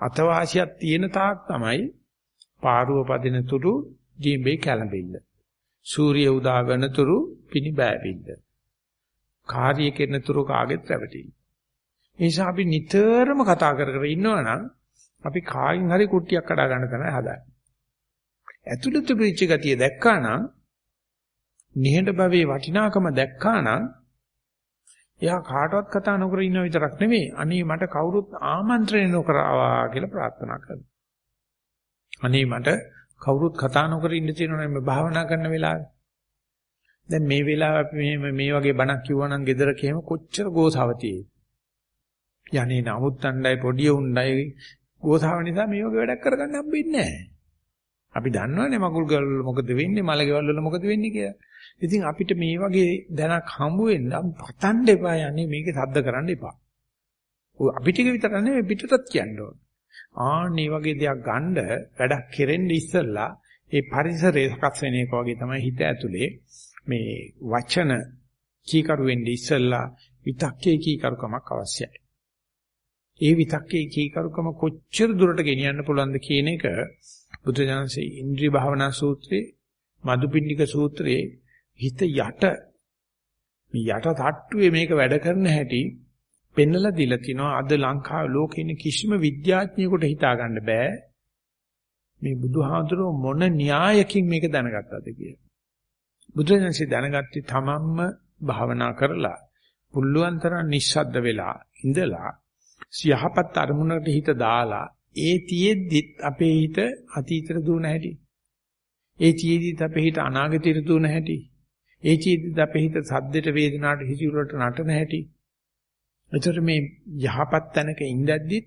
අතවාසියක් තියෙන තාක් තමයි පාරුව පදින තුරු ජීඹේ කැළඹිල්ල. සූර්ය උදා වෙන තුරු පිණි බෑවිල්ල. කාර්ය කෙරෙන තුරු කාගෙත් රැවටිල්ල. ඒ නිසා අපි නිතරම කතා කර කර ඉන්නවනම් අපි කායින් හරි කුට්ටියක් කඩා ගන්න තමයි හදාන්නේ. ඇතුළත පිරිච්ච ගතිය දැක්කා නම් නිහඬ භවයේ වටිනාකම දැක්කා නම් එයා කාටවත් කතා නොකර ඉන්න විතරක් නෙමෙයි අනේ මට කවුරුත් ආමන්ත්‍රණය නොකරවා කියලා ප්‍රාර්ථනා කරනවා. අනේ මට කවුරුත් කතා නොකර ඉන්න තියෙනවා මේ භාවනා කරන වෙලාවේ. දැන් මේ වෙලාව අපි මේ මේ වගේ බණක් කිව්වනම් ගෙදරක එහෙම කොච්චර ගෝසාවතියේ. යන්නේ නමුත්තණ්ඩයි පොඩි උණ්ඩයි ගෝසාව නිසා මේ වගේ වැඩක් කරගන්න හම්බෙන්නේ නැහැ. අපි දන්නවනේ මකුල් ගල් වල මොකද වෙන්නේ මල ගෙවල් වල මොකද වෙන්නේ කියලා. ඉතින් අපිට මේ වගේ දැනක් හම්බ වෙන්න පතන්න එපා යන්නේ මේකේ සද්ද කරන්න එපා. ඔය අපි ටික විතර නෙවෙයි පිටටත් කියන්න ඕන. ආන් මේ වගේ දෙයක් ගන්න වැඩක් කෙරෙන්න ඉස්සෙල්ලා ඒ පරිසරය සකස් වෙන එක වගේ තමයි හිත ඇතුලේ මේ වචන කීකරු වෙන්නේ ඉස්සෙල්ලා විතක්කේ කීකරුකමක් අවශ්‍යයි. ඒ විතක්කේ කීකරුකම කොච්චර දුරට ගෙනියන්න පුළුවන්ද කියන එක බුදුජානසී ඉන්ද්‍රිය භාවනා සූත්‍රයේ මදුපිණ්ඩික සූත්‍රයේ හිත යට මේ යට තට්ටුවේ මේක වැඩ කරන හැටි පෙන්නලා දීලා තිනවා අද ලංකාවේ ලෝකේ ඉන්න කිසිම විද්‍යාඥයෙකුට හිතා ගන්න බෑ මේ බුදුහාඳුරෝ මොන න්‍යායකින් මේක දැනගත්තද කියලා. බුදුරජාණන්සේ දැනගත්තේ තමන්ම භාවනා කරලා පුල්ලුවන් තරම් නිස්සද්ද වෙලා ඉඳලා යහපත් අරමුණකට හිත දාලා ඒ තියෙද්දිත් අපේ හිත අතීතයට දුවන හැටි. ඒ තියෙද්දිත් අපේ හිත අනාගතයට දුවන හැටි. ඒ තියෙද්දිත් අපේ හිත සද්දෙට වේදනාවට හිසිරුවට නටන හැටි. එතකොට මේ යහපත් තැනක ඉඳද්දිත්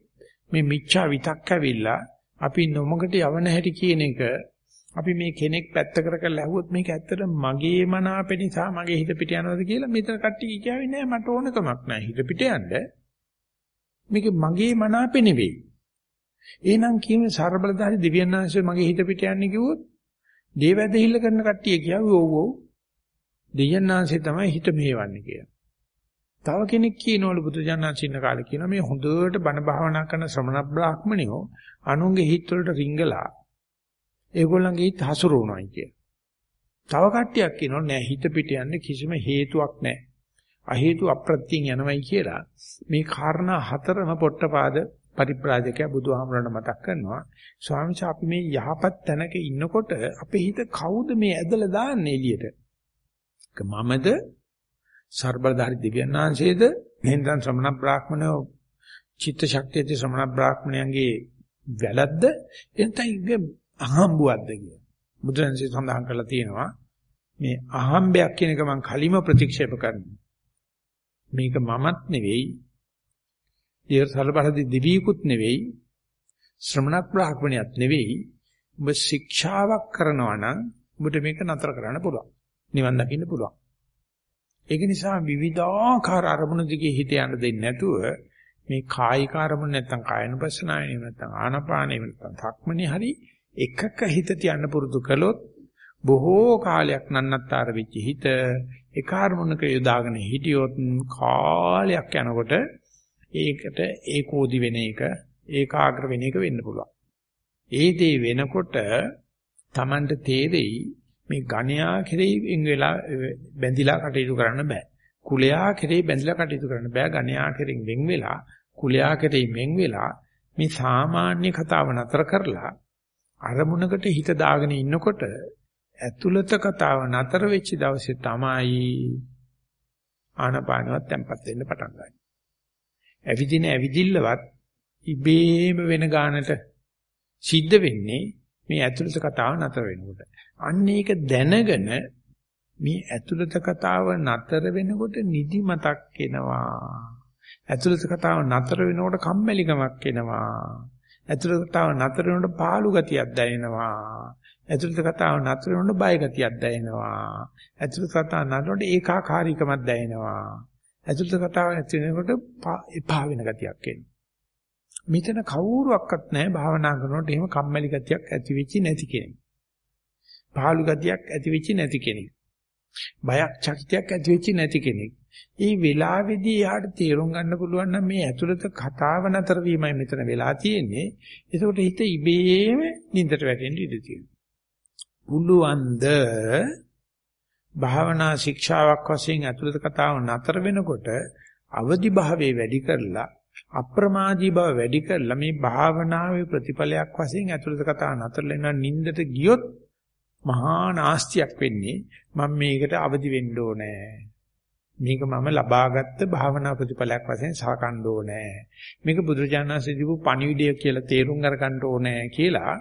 මේ මිච්ඡා විතක්ක ඇවිල්ලා අපි නොමකට යවන හැටි කියන එක අපි මේ කෙනෙක් පැත්ත කර කරලා ඇහුවොත් මේක ඇත්තට මගේ මනාප නිසා මගේ හිත පිට යනවාද කියලා මෙතන කට්ටිය කියාවේ නෑ මට ඕනකමක් නෑ හිත පිට යන්න මේක මගේ මනාපේ නෙවෙයි. එහෙනම් කියන්නේ ਸਰබලධාරි දිව්‍යඥාන්සේ මගේ හිත පිට යන්නේ කිව්වොත් දේවැදහිල්ල කරන කට්ටිය කියවි ඔව් ඔව්. දිව්‍යඥාන්සේ තමයි හිත මෙහෙවන්නේ කියලා. තව කෙනෙක් කියනවලු බුදුජානනාංශ ඉන්න කාලේ කියනවා මේ හොඳට බණ භාවනා කරන ශ්‍රමණ බ්‍රාහ්මණයෝ අනුන්ගේ හිත වලට රිංගලා ඒගොල්ලන්ගේ හිත හසුරුවනවායි කිය. තව කට්ටියක් කියනවා නෑ හිත පිට යන්නේ කිසිම හේතුවක් නෑ. අ හේතු අප්‍රත්‍යයෙන් යනවයි කියලා මේ කාරණා හතරම පොට්ටපාද පරිබ්‍රාජකයා බුදුහාමරණ මතක් කරනවා. ස්වාමීන් අපි මේ යහපත් තැනක ඉන්නකොට අපේ හිත කවුද මේ ඇදලා දාන්නේ එළියට? මමද? ਸਰබලධාරි දිව්‍යඥාන්සේද එහෙනම් ශ්‍රමණ බ්‍රාහ්මණයෝ චිත්ත ශක්තියේ ශ්‍රමණ බ්‍රාහ්මණයන්ගේ වැලද්ද එතන අහම්බුවක්ද කිය. බුදුරජාණන්සේ සඳහන් කරලා තියෙනවා මේ අහම්බයක් කියන එක මම කලිම ප්‍රතික්ෂේප කරනවා. මේක මමත් නෙවෙයි. ඊය සලබලදී දිවිකුත් නෙවෙයි. ශ්‍රමණ බ්‍රාහ්මණයත් නෙවෙයි. ඔබ ශික්ෂාවක් කරනවා නම් ඔබට මේක නතර කරන්න පුළුවන්. නිවන් දකින්න පුළුවන්. ඒක නිසා විවිධාකාර අරමුණු දිගේ හිත යන්න දෙන්නේ නැතුව මේ කායික අරමුණ නැත්තම් කායනුපස්සනාවේ නැත්තම් ආනපානේ නැත්තම් ධක්මනේ හරි එකක හිත තියන්න පුරුදු කළොත් බොහෝ කාලයක් නන්නත්තර වෙච්ච හිත ඒ කාර්මුණක යොදාගෙන හිටියොත් කාලයක් යනකොට ඒකට ඒකෝදි වෙන එක ඒකාග්‍ර වෙන එක වෙන්න පුළුවන්. ඒ දේ වෙනකොට Tamanට තේරෙයි මේ ඝණයා කෙරෙහි වෙන් වෙලා බැඳිලා කටයුතු කරන්න බෑ. කුලයා කෙරෙහි බැඳිලා කටයුතු කරන්න බෑ. ඝණයා කෙරෙන් වෙන් වෙලා කුලයා කෙරෙහි වෙන් වෙලා මේ සාමාන්‍ය කතාව නතර කරලා අරමුණකට හිත දාගෙන ඉන්නකොට ඇතුළත කතාව නතර වෙච්ච දවසේ තමයි ආනපානවත් tempat වෙන්න පටන් ගන්නේ. ඇවිදින ඇවිදිල්ලවත් ඉබේම වෙන ගානට සිද්ධ වෙන්නේ මේ ඇතුළත කතාව නතර වෙනකොට. අන්න ඒක දැනගෙන මේ ඇතුළත කතාව නතර වෙනකොට නිදි මතක් එනවා. ඇතුළත කතාව නතර වෙනකොට කම්මැලිකමක් එනවා. ඇතුළත කතාව නතර වෙනකොට පාළු ගතියක් දැනෙනවා. ඇතුළත කතාව නතර වෙනකොට බය ගතියක් දැනෙනවා. ඇතුළත කතාව නතර වෙනකොට ඒකාකාරීකමක් දැනෙනවා. ඇතුළත කතාව නැති වෙනකොට එපා වෙන ගතියක් එනවා. මෙතන කවුරුවක්වත් නැහැ භාවනා කරනකොට එහෙම කම්මැලි ගතියක් ඇති වෙච්චි නැති කෙනෙක්. පාළු ගතියක් ඇති වෙච්චි නැති කෙනෙක්. බයක් චකිතයක් ඇති වෙච්චි නැති කෙනෙක්. ඒ වෙලාවේදී යාට තේරුම් ගන්න පුළුවන් නම් මේ ඇතුළත කතාව නතර වීමයි මෙතන වෙලා තියෙන්නේ. ඒකට හිත ඉබේම නින්දට වැටෙන්න ඉඩ තියෙනවා. පුළුවන්ද භාවනා ශික්ෂාවක් වශයෙන් ඇතුළත කතාව නතර වෙනකොට අවදි භාවයේ වැඩි කරලා අප්‍රමාදී බව වැඩි කරලා මේ භාවනාවේ ප්‍රතිඵලයක් වශයෙන් ඇතුළත කතාව නතර වෙනවා නින්දට ගියොත් මහා නාස්තියක් වෙන්නේ මම මේකට අවදි වෙන්න ඕනේ මේක මම ලබාගත්ත භාවනා ප්‍රතිඵලයක් වශයෙන් සලකන්න ඕනේ. මේක බුදුරජාණන්සේ දීපු පණිවිඩය කියලා තේරුම් අරගන්න ඕනේ කියලා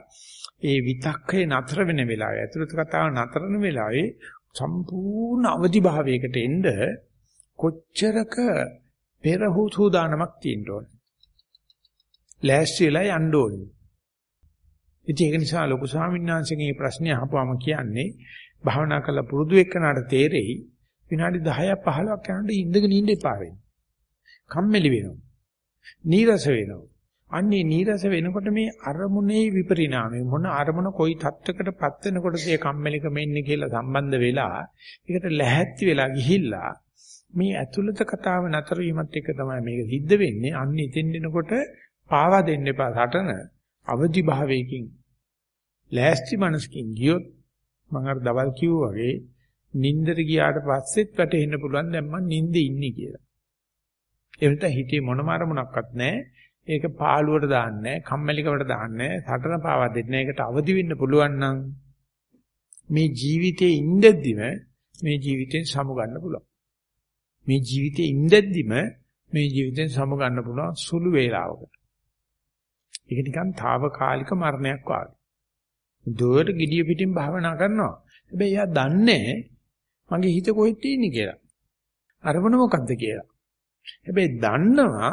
ඒ විතක්කේ නතර වෙන වෙලාවේ අතුරුත කතාව නතර වෙන වෙලාවේ සම්පූර්ණ අවදි භාවයකට එන්න කොච්චරක පෙරහුසුදානමක් තියෙන්න ඕනේ. ලෑස්ති වෙලා යන්න ඕනේ. ඉතින් ඒක නිසා ලොකු ස්වාමීන් වහන්සේගේ ප්‍රශ්නේ අහපුවම කියන්නේ භාවනා කළ පුරුදු එක්කනට තේරෙයි විනාඩි 10ක් 15ක් යනකොට ඉඳගෙන ඉන්න එපා වෙනවා. කම්මැලි වෙනවා. නීරස වෙනවා. අන්නේ නීරස වෙනකොට මේ අරමුණේ විපරිණාමය මොන අරමුණ කොයි තත්වයකටපත් වෙනකොටද ඒ කම්මැලිකම එන්නේ කියලා සම්බන්ධ වෙලා ඒකට ලැහැත්ති වෙලා ගිහිල්ලා මේ ඇතුළත කතාව නතර වීමත් එක්ක තමයි මේක සිද්ධ වෙන්නේ. අන්න ඉතින් එනකොට පාවා දෙන්න එපා සටන අවදි භාවයකින් ලෑස්ති මනසකින් ගියොත් මම අර දවල් කිව්වා වගේ නින්දට ගියාට පස්සෙත් වැටෙන්න පුළුවන් දැන් මම නින්දේ ඉන්නේ කියලා. ඒ වෙනත හිතේ මොනම අරමුණක්වත් නැහැ. ඒක පාළුවට දාන්නේ නැහැ, කම්මැලිකමට දාන්නේ නැහැ, සටන පාවා දෙන්නේ නැහැ. ඒකට අවදි වෙන්න පුළුවන් නම් මේ ජීවිතේ ඉඳද්දිම මේ ජීවිතෙන් සමු ගන්න පුළුවන්. මේ ජීවිතේ ඉඳද්දිම මේ ජීවිතෙන් සමු ගන්න පුළුවන් සුළු වේලාවකට. ඒක නිකන් తాවකාලික මරණයක් වගේ. දුවට gediya පිටින් භාවනා කරනවා. හැබැයි එයා දන්නේ මගේ හිත කොහෙද තියෙන්නේ කියලා. අරමුණ මොකද්ද කියලා. හැබැයි දන්නවා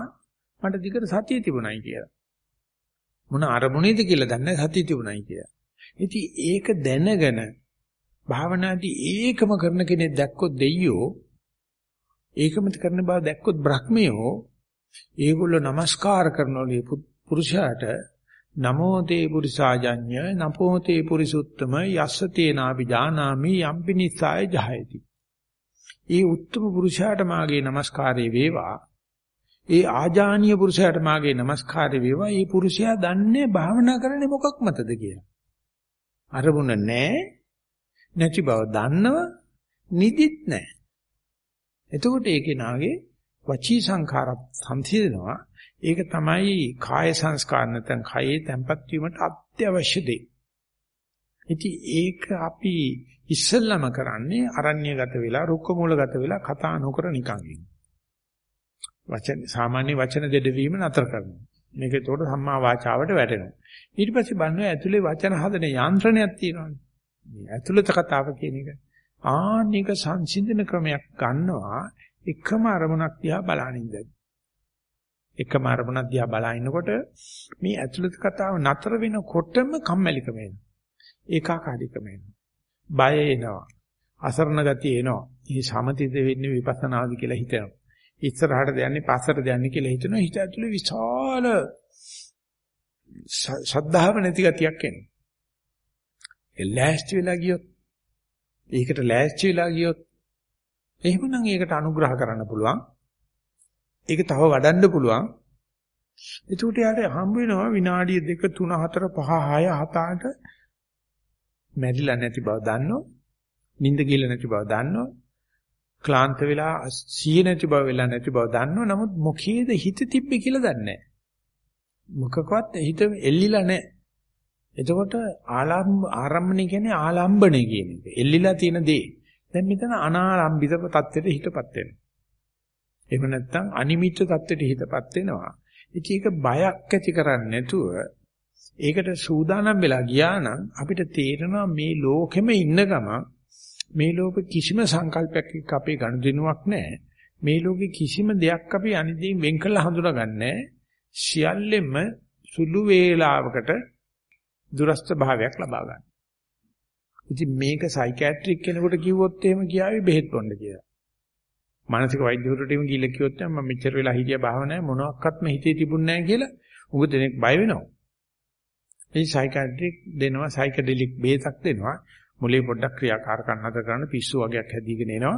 මට දිගට සතිය තිබුණයි කියලා. මොන අරමුණේද කියලා දන්නේ සතිය තිබුණයි කියලා. ඉතින් ඒක දැනගෙන භාවනාදී ඒකම කරන කෙනෙක් දැක්කොත් දෙයියෝ ඒකම කරන බව දැක්කොත් බ්‍රහ්මියෝ ඒගොල්ලෝ নমස්කාර කරනෝලි පුරුෂයාට නමෝ තේ පුරිසාජඤ්ඤ නපෝ තේ පුරිසුත්තම යස්ස තේනාපි ජානාමි යම්පි නිසාය ජහයති. ඊ උත්තම පුරුෂයාට මාගේ নমස්කාරය වේවා ඒ ආජානීය පුරුෂයාට මාගේ নমස්කාරය වේවා. ඒ පුරුෂයා දන්නේ භාවනා කරන්නේ මොකක් මතද කියලා. අරමුණ නැහැ. නැති බව දන්නව නිදිත් නැහැ. එතකොට ඒකේ නාගේ වචී සංඛාරත් සම්සිඳනවා. ඒක තමයි කාය සංස්කාර නැත්නම් කයේ තැම්පත් වීමට අත්‍යවශ්‍ය දේ. ඉතින් ඒක අපි ඉස්සල්ලාම කරන්නේ අරණ්‍යගත වෙලා රුක්ක මූලගත වෙලා කතා නොකර නිකන් වචන සාමාන්‍ය වචන දෙදවීම නතර කරනවා. මේක ඒතකොට සම්මා වාචාවට වැටෙනවා. ඊට පස්සේ බලනවා ඇතුලේ වචන හදන යාන්ත්‍රණයක් තියෙනවානේ. මේ ඇතුළත කතාව කියන එක. ආනික සංසිඳන ක්‍රමයක් ගන්නවා එකම අරමුණක් දිහා බලනින්ද. එකම අරමුණක් දිහා බලනකොට මේ ඇතුළත කතාව නතර වෙනකොටම කම්මැලිකම එනවා. ඒකාකාරීකම එනවා. බය එනවා. අසරණ ගතිය එනවා. මේ සමතිද වෙන්නේ විපස්සනාද කියලා හිතනවා. ඉස්සරහට දයන්නේ පස්සට දයන්නේ කියලා හිතනවා. හිත ඇතුලේ විශාල ශ්‍රද්ධාව නැති ගතියක් එනවා. ඒ ලෑස්ති වෙලා ගියොත් ඒකට ලෑස්ති වෙලා ගියොත් එහෙමනම් ඒකට අනුග්‍රහ කරන්න පුළුවන්. ඒක තව වඩන්න පුළුවන්. එතකොට යාට හම්බ වෙනවා විනාඩිය 2 3 4 5 6 7 8 මැරිලා නැති බව දන්නෝ. නිින්ද ගිහලා නැති බව දන්නෝ. ක්ලාන්ත වෙලා සිහිය නැති බව වෙලා නැති බව දන්නෝ. නමුත් මොකේද හිත තිබ්බේ කියලා දන්නේ නැහැ. මොකකවත් හිත එල්ලිලා නැහැ. එතකොට ආලම්බ ආරම්භණය කියන්නේ ආලම්බණය කියන එක. එල්ලිලා තියෙන දේ. දැන් මෙතන අනාරම්භිත තත්ත්වෙට හිතපත් වෙනවා. එහෙම නැත්නම් අනිමිත්ත තත්ත්වෙට හිතපත් වෙනවා. ඉතින් ඒක බයක් ඇති කරන්නේ නැතුව ඒකට සූදානම් වෙලා ගියා නම් අපිට තේරෙනවා මේ ලෝකෙම ඉන්න ගමන් මේ ලෝක කිසිම සංකල්පයක් එක්ක අපේ ගනුදෙනුවක් නැහැ. මේ ලෝකේ කිසිම දෙයක් අපි අනිදීන් වෙන් කළ හඳුනාගන්නේ සියල්ලෙම සුළු වේලාවකට දුරස්ත භාවයක් ලබා ගන්න. ඉතින් මේක සයිකියාට්‍රික් කෙනෙකුට කිව්වොත් එහෙම කියාවි බෙහෙත් බොන්න කියලා. මානසික වෛද්‍යවරුට එහෙම ගිහිල්ලා කිව්වොත් මම මෙච්චර වෙලා හිටිය භාවනාවේ මොනවත්ක්ම හිතේ තිබුණ නැහැ කියලා උඟ දෙනෙක් බය වෙනවා. ඒ සයිකියාට්‍රික් දෙනවා සයිකඩෙලික් බෙහෙතක් දෙනවා. මොලේ පොඩ්ඩක් ක්‍රියාකාරකම් නැතර කරන පිස්සු වගේක් හැදීගෙන එනවා.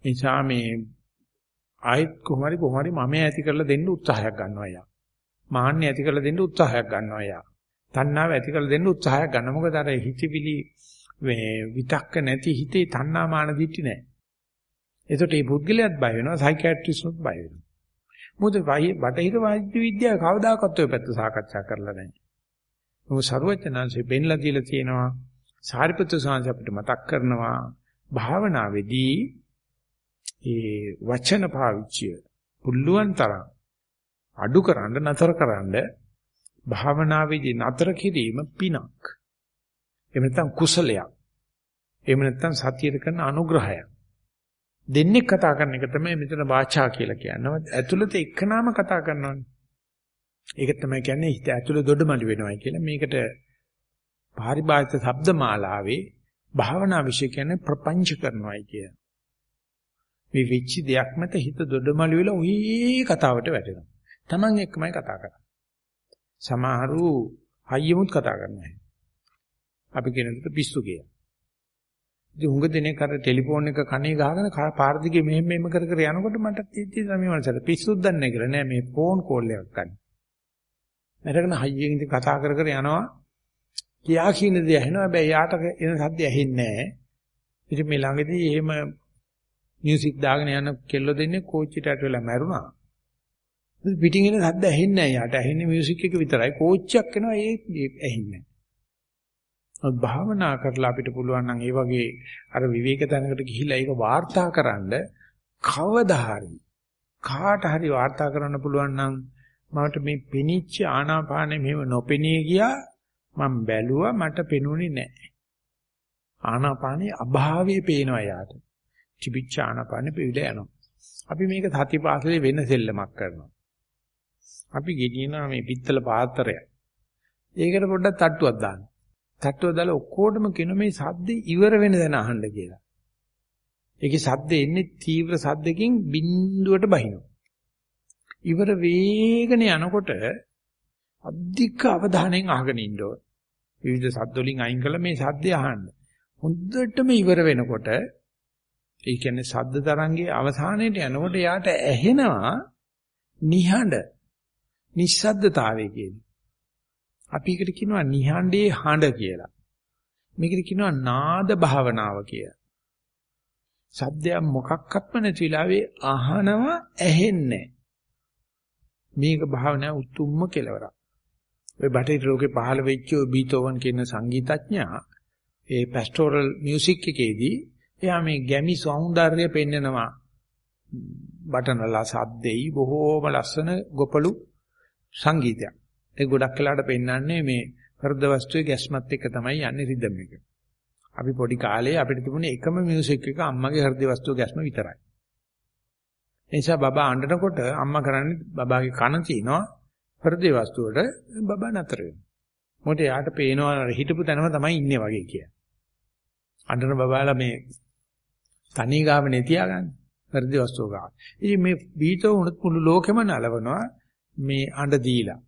ඒ නිසා මේ ආයෙත් කොහොම හරි කොහොම හරි මම ඇති කරලා දෙන්න උත්සාහයක් ගන්නවා යා. මාන්නේ ඇති කරලා දෙන්න උත්සාහයක් ගන්නවා යා. තණ්හාව ඇති කරලා දෙන්න උත්සාහයක් ගන්න. මොකද අර හිතවිලි මේ විතක්ක නැති හිතේ තණ්හා මාන දිටි නැහැ. එතකොට මේ පුද්ගලයාත් බය වෙනවා සයිකියාට්‍රිස්ට්ුත් බය වෙනවා. මොකද බටහිර වෛද්‍ය විද්‍යාව කවදාකවත් ඔය පැත්ත සාකච්ඡා කරලා නැහැ. මොකද ਸਰවඥාන්සේ බෙන්ලා දීලා තියෙනවා සාරිපුත්‍ර සාංශ අපිට මතක් කරනවා භාවනාවේදී ඒ වචන පාවිච්චිය පුල්ලුවන් තරම් අඩු කරන්න නතර කරන්න භාවනාවේදී නතර කිරීම පිනක්. එහෙම නැත්නම් කුසලයක්. එහෙම නැත්නම් සතියට කරන අනුග්‍රහයක්. දෙන්නේ කතා කරන එක තමයි මෙතන වාචා කියලා කියන්නේ. ඇතුළත එක්කනාම කතා කරනවානේ. ඒක තමයි කියන්නේ හිත ඇතුළේ දොඩමළු වෙනවා කියලා. මේකට පාරිභාෂික ශබ්ද මාලාවේ භාවනා විශ්ය කියන්නේ ප්‍රපංච කරනවායි කිය. මේ වෙච්ච දෙයක් මත හිත දොඩමළු වෙලා ඔහි කතාවට වැටෙනවා. Taman එක්කමයි කතා කරන්නේ. සමහරු හයියමුත් කතා කරනවා. අපි කියනකට පිස්සු කියලා. ඉතින් හුඟ දිනේ කර ටෙලිෆෝන් එක කනේ ගහගෙන පාර දිගේ මෙහෙම මෙහෙම කර කර යනකොට මට තීත්‍ය සමී මනසට පිස්සුත් දන්නේ කියලා නෑ මේ ෆෝන් කෝල් එකක් ගන්න. මරගෙන හයියෙන් ඉඳන් කතා කර කර යනවා. කියා කියන දේ ඇහෙනවා හැබැයි යාට එන සද්ද ඇහෙන්නේ නෑ. ඉතින් මේ ළඟදී එහෙම මියුසික් දාගෙන යන කෙල්ල දෙන්නේ කෝච්චියට ඇට වෙලා මැරුණා. පිටින් එන සද්ද ඇහෙන්නේ නෑ යාට ඇහෙන්නේ මියුසික් එක විතරයි. කෝච්චියක් එනවා ඒ ඇහෙන්නේ නෑ. භාවනා කරලා අපිට පුළුවන් නම් ඒ වගේ අර විවේක තැනකට ගිහිල්ලා ඒක වාර්තාකරනද කවදා හරි කාට හරි වාර්තා කරන්න පුළුවන් නම් මට මේ පිනිච්ච ආනාපානෙ මෙහෙම නොපෙනී ගියා මම බැලුවා මට පෙනුනේ නැහැ. ආනාපානේ අභාවයේ පේනවා යාට. තිබිච්ච ආනාපානෙ පිළිලා යනවා. අපි මේක සතිපාසලේ වෙන සෙල්ලමක් කරනවා. අපි ගෙනියනවා මේ පිත්තල පාත්‍රය. ඒකට පොඩ්ඩක් තට්ටුවක් දාන්න. තට්ටුව දාලා ඔක්කොටම කියන මේ සද්දේ ඉවර වෙන දැන අහන්න කියලා. ඒකේ සද්දේ එන්නේ තීව්‍ර සද්දකින් බිඳුවට බහිනවා. ඉවර වේගන යනකොට අධික අවධානයෙන් අහගෙන ඉන්න ඕන. විවිධ සද්ද වලින් අයින් කළා මේ සද්දේ අහන්න. හොඳටම ඉවර වෙනකොට ඒ කියන්නේ සද්ද තරංගයේ අවසානයේට යනකොට යාට ඇහෙනවා නිහඬ නිස්සද්දතාවය කියන්නේ. අපි එකට කියනවා නිහඬේ හඬ කියලා. මේකට කියනවා නාද භාවනාව කියලා. සද්දයක් මොකක්වත්ම නැති වෙලාවේ අහනවා ඇහෙන්නේ මේක භාවනා උතුම්ම කෙලවරක්. ඔය බටහිර ලෝකේ පහළ වෙච්ච ඔය බීතෝවන් කියන සංගීතඥයා ඒ පැස්ටෝරල් මියුසික් එකේදී එයා මේ ගැමි సౌందර්යය පෙන්නනවා. බටනලා සද්දෙයි බොහෝම ලස්සන ගොපලු සංගීතයක්. ඒ ගොඩක් වෙලාට පෙන්වන්නේ මේ හෘද වස්තුවේ ගැස්මත් එක්ක තමයි යන්නේ රිද්ම් එක. අපි පොඩි කාලේ අපිට තිබුණේ එකම මියුසික් එක අම්මගේ හෘද වස්තුවේ ගැස්ම විතරයි. ඒ නිසා බබා අඬනකොට අම්මා කරන්නේ බබාගේ කන තියනවා හෘද වස්තුවට බබා නතර වෙනවා. මොකද යාට පේනවා හිටපු තැනම තමයි ඉන්නේ වගේ කිය. අඬන බබාලා මේ තනි ගාවනේ තියාගන්න. හෘද වස්තුව ගාව. ඉතින් මේ බීතෝ උණුත් මුළු ලෝකෙම නලවනවා මේ අඬ දීලා.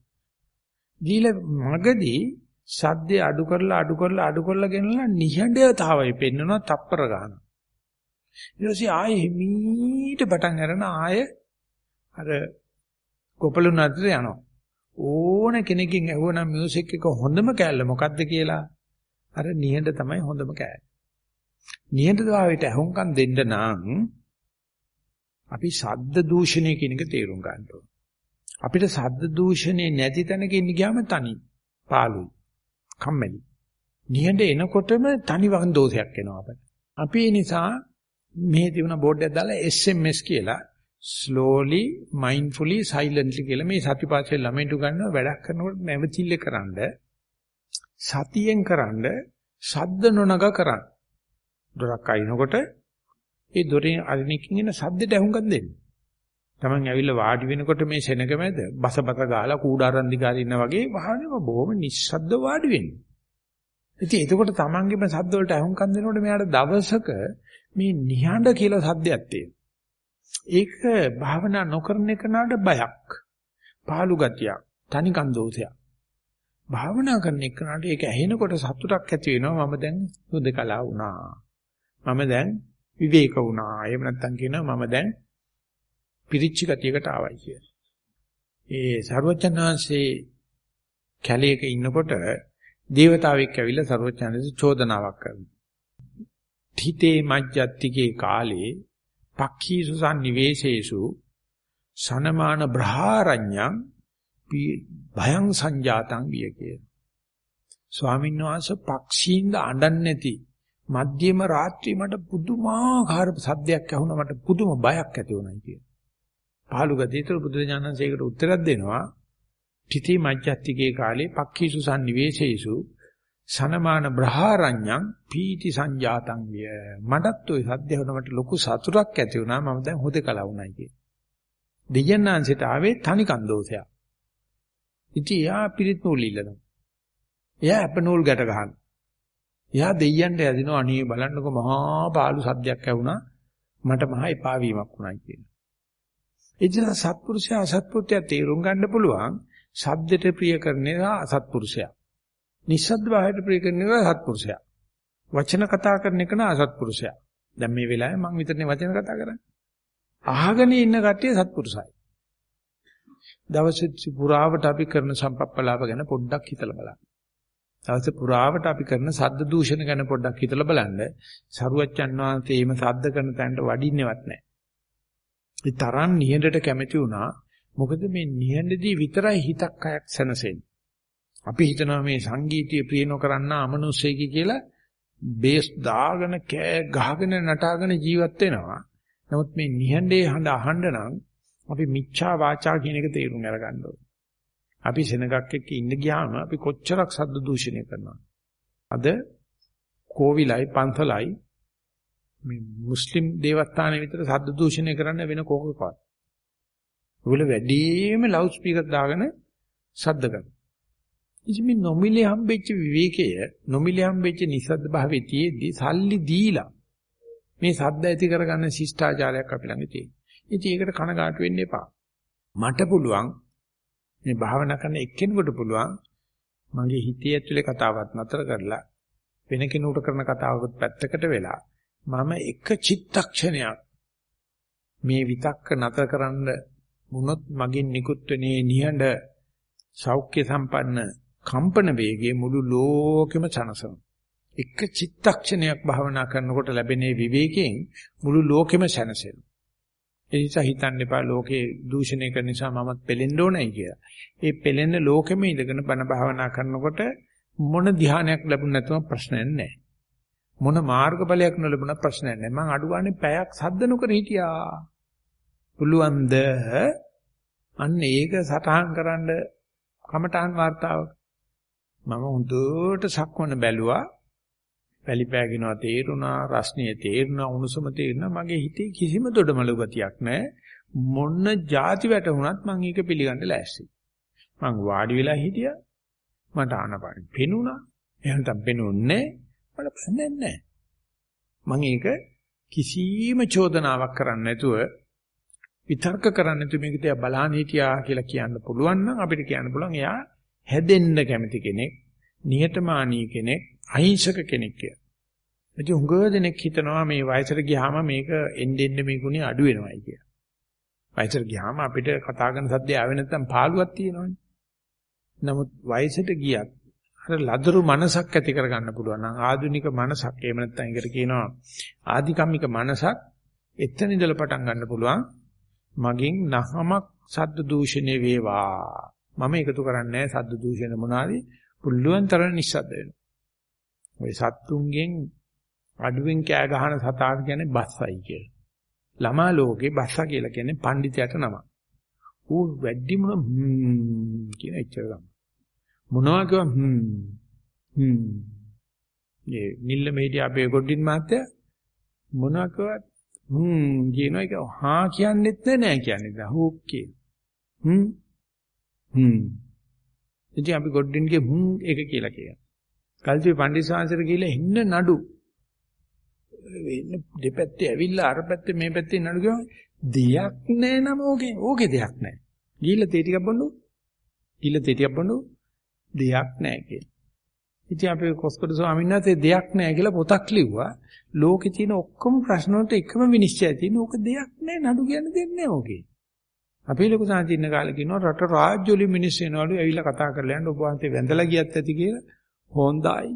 දීලා මගදී සද්දේ අඩු කරලා අඩු කරලා අඩු කරලා ගෙනලා නිහඬතාවය පෙන්වනවා තප්පර ගන්න. ඊට පස්සේ ආයේ හිමීට පටන් අරන ආය අර කොපලු නතර යනවා. ඕන කෙනකින් ඇහුවනම් මියුසික් එක හොඳම කෑල්ල මොකද්ද කියලා අර නිහඬ තමයි හොඳම කෑල්ල. නිහඬතාවයට අහුම්කම් දෙන්න නම් අපි ශබ්ද දූෂණය කියන එක තේරුම් ගන්න ඕන. අපිට ශබ්ද දූෂණේ නැති තැනක ඉන්න ගියාම තනි, පාළුයි, කම්මැලි. නිහඬ එනකොටම තනි වහන් දෝෂයක් එනවා අපිට. අපි ඒ නිසා මේ තිබුණ බෝඩ් එකක් දාලා SMS කියලා slowly mindfully silently කියලා මේ සතිපස්සේ ළමයින්ට ගන්නවා වැඩක් කරනකොට නැවතිල්ල කරන්ඩ සතියෙන් කරන්ඩ ශබ්ද නොනග කරන්න. දොරක් අයින්කොට ඒ දොරෙන් අරිනකින් එන ශබ්දයට අහුම්කම් දෙන්න. Taman ඇවිල්ලා වාඩි වෙනකොට මේ සෙනග මැද බස බත ගාලා කූඩාරන් දිගාරින්න ඉන්න වගේ වහනම බොහොම නිස්සද්ද වාඩි වෙන්නේ. ඉතින් එතකොට Tamanගේම ශබ්ද වලට අහුම්කම් දෙනකොට මෙයාට දවසක මේ නිහඬ කියලා සද්දයක් තියෙනවා. ඒක භාවනා නොකරන එකනට බයක්. පාළු ගතියක්, තනිකන් දෝෂයක්. භාවනා කරන එකනට ඒක ඇහෙනකොට සතුටක් ඇති වෙනවා. මම දැන් සුදකලා වුණා. මම දැන් විවේක වුණා. එහෙම නැත්නම් කියනවා මම දැන් පිරිච්ච ගතියකට ආවයි කියලා. ඒ ਸਰවඥාන්සේ කැලේක ඉන්නකොට දේවතාවෙක් ඇවිල්ලා ਸਰවඥාන්සේ චෝදනාවක් කරනවා. හිතේ මජ්ජත්තිකේ කාලේ පක්ඛීසු සම්නිවේශේසු සනමාන බ්‍රහාරඤ්ඤං භයං සංජාතං විය කිය. ස්වාමීන් වහන්සේ පක්ෂීන්ද අඬන්නේ නැති මධ්‍යම රාත්‍රියේ මට පුදුමාකාර සද්දයක් ඇහුණා මට පුදුම බයක් ඇති වුණා කිය. පහළු ගතියතර බුදුරජාණන්සේකට උත්තරයක් දෙනවා. තිති මජ්ජත්තිකේ කාලේ පක්ඛීසු සම්නිවේශේසු සනමාන බ්‍රහාරඤ්ඤං පීති සංජාතං විය මටත් ওই සද්ද වුණාට ලොකු සතුටක් ඇති වුණා මම දැන් හොදකලා වුණයි කිය. දෙයයන්ාන්සිට ආවේ තනිකන් දෝෂයක්. ඉතින් යා පිරිත් නූල් ඉල්ලනවා. එයා අප නූල් ගැට ගන්න. එයා දෙයයන්ට යදිනවා අනේ බලන්නකො මහා පාළු සද්දයක් ඇහුණා මට මහා එපා වීමක් වුණයි කියන. ඒ නිසා සත්පුරුෂයා අසත්පුරුෂයා තේරුම් ගන්න පුළුවන් සද්දට ප්‍රිය කරන්නේ අසත්පුරුෂයා. නිස්සද්ද භාවයට ප්‍රිය කරනවා සත්පුරුෂයා. වචන කතා කරන එක නා අසත්පුරුෂයා. දැන් මේ වෙලාවේ මම විතරනේ වචන කතා කරන්නේ. අහගෙන ඉන්න කට්ටිය සත්පුරුසයි. දවසේ පුරාවට අපි කරන සම්පප්පලාප ගැන පොඩ්ඩක් හිතලා බලන්න. දවසේ පුරාවට අපි කරන සද්ද දූෂණ ගැන පොඩ්ඩක් හිතලා බලන්න. සරුවච්චන් වහන්සේ එහෙම සද්ද කරන තැනට වඩින්නේවත් නැහැ. ඒ තරම් නිහඬට කැමති වුණා. මොකද මේ නිහඬදී විතරයි හිතක් අයක් සැනසෙන්නේ. අපි හිතනවා මේ සංගීතය ප්‍රිය නොකරන අමනුෂ්‍යයෙක් කියලා බේස් දාගෙන කෑ ගහගෙන නටාගෙන ජීවත් වෙනවා. නමුත් මේ නිහඬේ හඬ අහන්න නම් අපි මිච්ඡා වාචා කියන එක තේරුම් අරගන්න ඕනේ. අපි සෙනගක් එක්ක ඉන්න ගියාම අපි කොච්චරක් සද්ද දූෂණය කරනවද? අද කෝවිලයි පන්සලයි මේ මුස්ලිම් දේවස්ථානයේ විතර සද්ද දූෂණය කරන්න වෙන කෝකකවත්. ඔයගොල්ලෝ වැඩිම ලවුඩ් ස්පීකර් දාගෙන සද්ද කරනවා. ඉතින් මේ නොමිලේ හම්බෙච්ච විවේකය නොමිලේ හම්බෙච්ච නිසද්ද භාවයේ තියේදී සල්ලි දීලා මේ සද්ද ඇති කරගන්න ශිෂ්ටාචාරයක් අපි ළඟ තියෙනවා. ඉතින් ඒකට කනගාටු වෙන්න එපා. මට පුළුවන් මේ භාවනා කරන එක්කෙනෙකුට පුළුවන් මගේ හිතේ ඇතුලේ කතාවක් නතර කරලා වෙන කෙනෙකුට කරන කතාවකුත් පැත්තකට වෙලා මම එක චිත්තක්ෂණයක් මේ විතක්ක නතර කරන්න වුණොත් මගින් නිකුත් වෙනේ නිහඬ සෞඛ්‍ය සම්පන්න කම්පන වේගයේ මුළු ලෝකෙම සනසනවා. එක චිත්තක්ෂණයක් භාවනා කරනකොට ලැබෙන විවේකයෙන් මුළු ලෝකෙම සැනසෙනවා. ඒ නිසා හිතන්න එපා ලෝකේ දූෂණය කරන නිසා මමත් පෙලෙන්න ඕනයි කියලා. ඒ පෙලෙන ලෝකෙම ඉඳගෙන බණ භාවනා කරනකොට මොන ධ්‍යානයක් ලැබුණ නැතුව ප්‍රශ්නයක් නැහැ. මොන මාර්ගඵලයක් නොලැබුණත් ප්‍රශ්නයක් නැහැ. මං අඩු ගානේ පැයක් සද්ද නොකර හිටියා. පුළුවන්ද? අන්න ඒක සටහන් කරන්න කමඨාන් වார்த்தාවක්. මම හොඳට සක්වන බැලුවා. වැලිපෑගෙනවා තේරුණා, රස්නිය තේරුණා, උණුසුම තේරුණා. මගේ හිතේ කිසිම දොඩමලු ගතියක් නැහැ. මොන જાති වැටුණත් මම ඒක පිළිගන්න ලෑස්ති. මං වාඩි වෙලා හිටියා. මට ආනපාන පෙනුණා. එහෙනම් තම් පෙනුන්නේ මට ප්‍රශ්නයක් නැහැ. මම ඒක කිසිම චෝදනාවක් කරන්නේ නැතුව විතර්ක කරන්නේ නැතුව මේක තියා බලහන් හිටියා කියලා කියන්න පුළුවන් නම් අපිට කියන්න පුළුවන් එයා හැදෙන්න කැමති කෙනෙක්, නිහතමානී කෙනෙක්, අහිංසක කෙනෙක් කියලා. ඉතින් හුඟ දෙනෙක් හිතනවා මේ වයසට ගියාම මේක එන්න එන්න මේ ගුණය අඩු වෙනවයි කියලා. වයසට ගියාම අපිට කතා කරන සද්දය ආවෙ නැත්නම් පාළුවක් තියෙනවනේ. නමුත් වයසට ගියත් අර ලදරු මනසක් ඇති කරගන්න පුළුවන් නම් ආධුනික මනසක් එහෙම නැත්නම් ඒකට කියනවා ආධිකම්මික මනසක් එතන ඉඳලා පටන් ගන්න පුළුවන් මගෙන් නහමක් සද්ද දූෂණේ වේවා මම එකතු කරන්නේ සද්ද දූෂණ මොනවාරි පුළුවන් තරම් නිස්සද්ද වෙනවා. ඔය සත්තුන්ගෙන් අඩුවෙන් කෑ ගහන සතාට කියන්නේ බස්සයි කියලා. ළමා ලෝකේ බස්සා කියලා කියන්නේ පඬිතයට නම ඌ වැඩිම කියන එච්චර තමයි මොනවා කිව්වා හ්ම් හ්ම්. මේ නිල්ල මෙහිදී අපේ ගොඩින් මාත්‍ය මොනවා කිව්වත් හ්ම් කියනවා ඒක හා කියන්නෙත් නෑ කියන්නෙත් නෑ හුක් කියන හ්ම් හ්ම්. ඉතින් අපි ගොඩින්ගේ හ්ම් එක කියලා කියනවා. කල්පේ පණ්ඩිතසාංශර කියලා ඉන්න නඩු. වෙන්න දෙපැත්තේ ඇවිල්ලා අර පැත්තේ මේ පැත්තේ නඩු කියනවා. දෙයක් නෑ නම ඕකේ. ඕකේ දෙයක් නෑ. ගිහිල්ලා තේ ටිකක් බොන්නු ගිහිල්ලා තේ ටිකක් බොන්නු දෙයක් නැහැ කියලා. ඉතින් අපි කොස්කොඩ ස්වාමීන් වහන්සේ දෙයක් නැහැ කියලා පොතක් ලිව්වා. ලෝකේ තියෙන ඔක්කොම ප්‍රශ්න වලට එකම විනිශ්චය තියෙන ඕක දෙයක් නැහැ නඩු කියන්න දෙන්නේ නැහැ ඕකේ. අපි ලොකු සාන්තින්න කාලේ කියනවා රට රාජ්‍යවල මිනිස්සු එනවලු ඇවිල්ලා කතා කරලා යන්න ඔබ වහන්සේ වැඳලා ගියත් ඇති කියලා හොඳයි.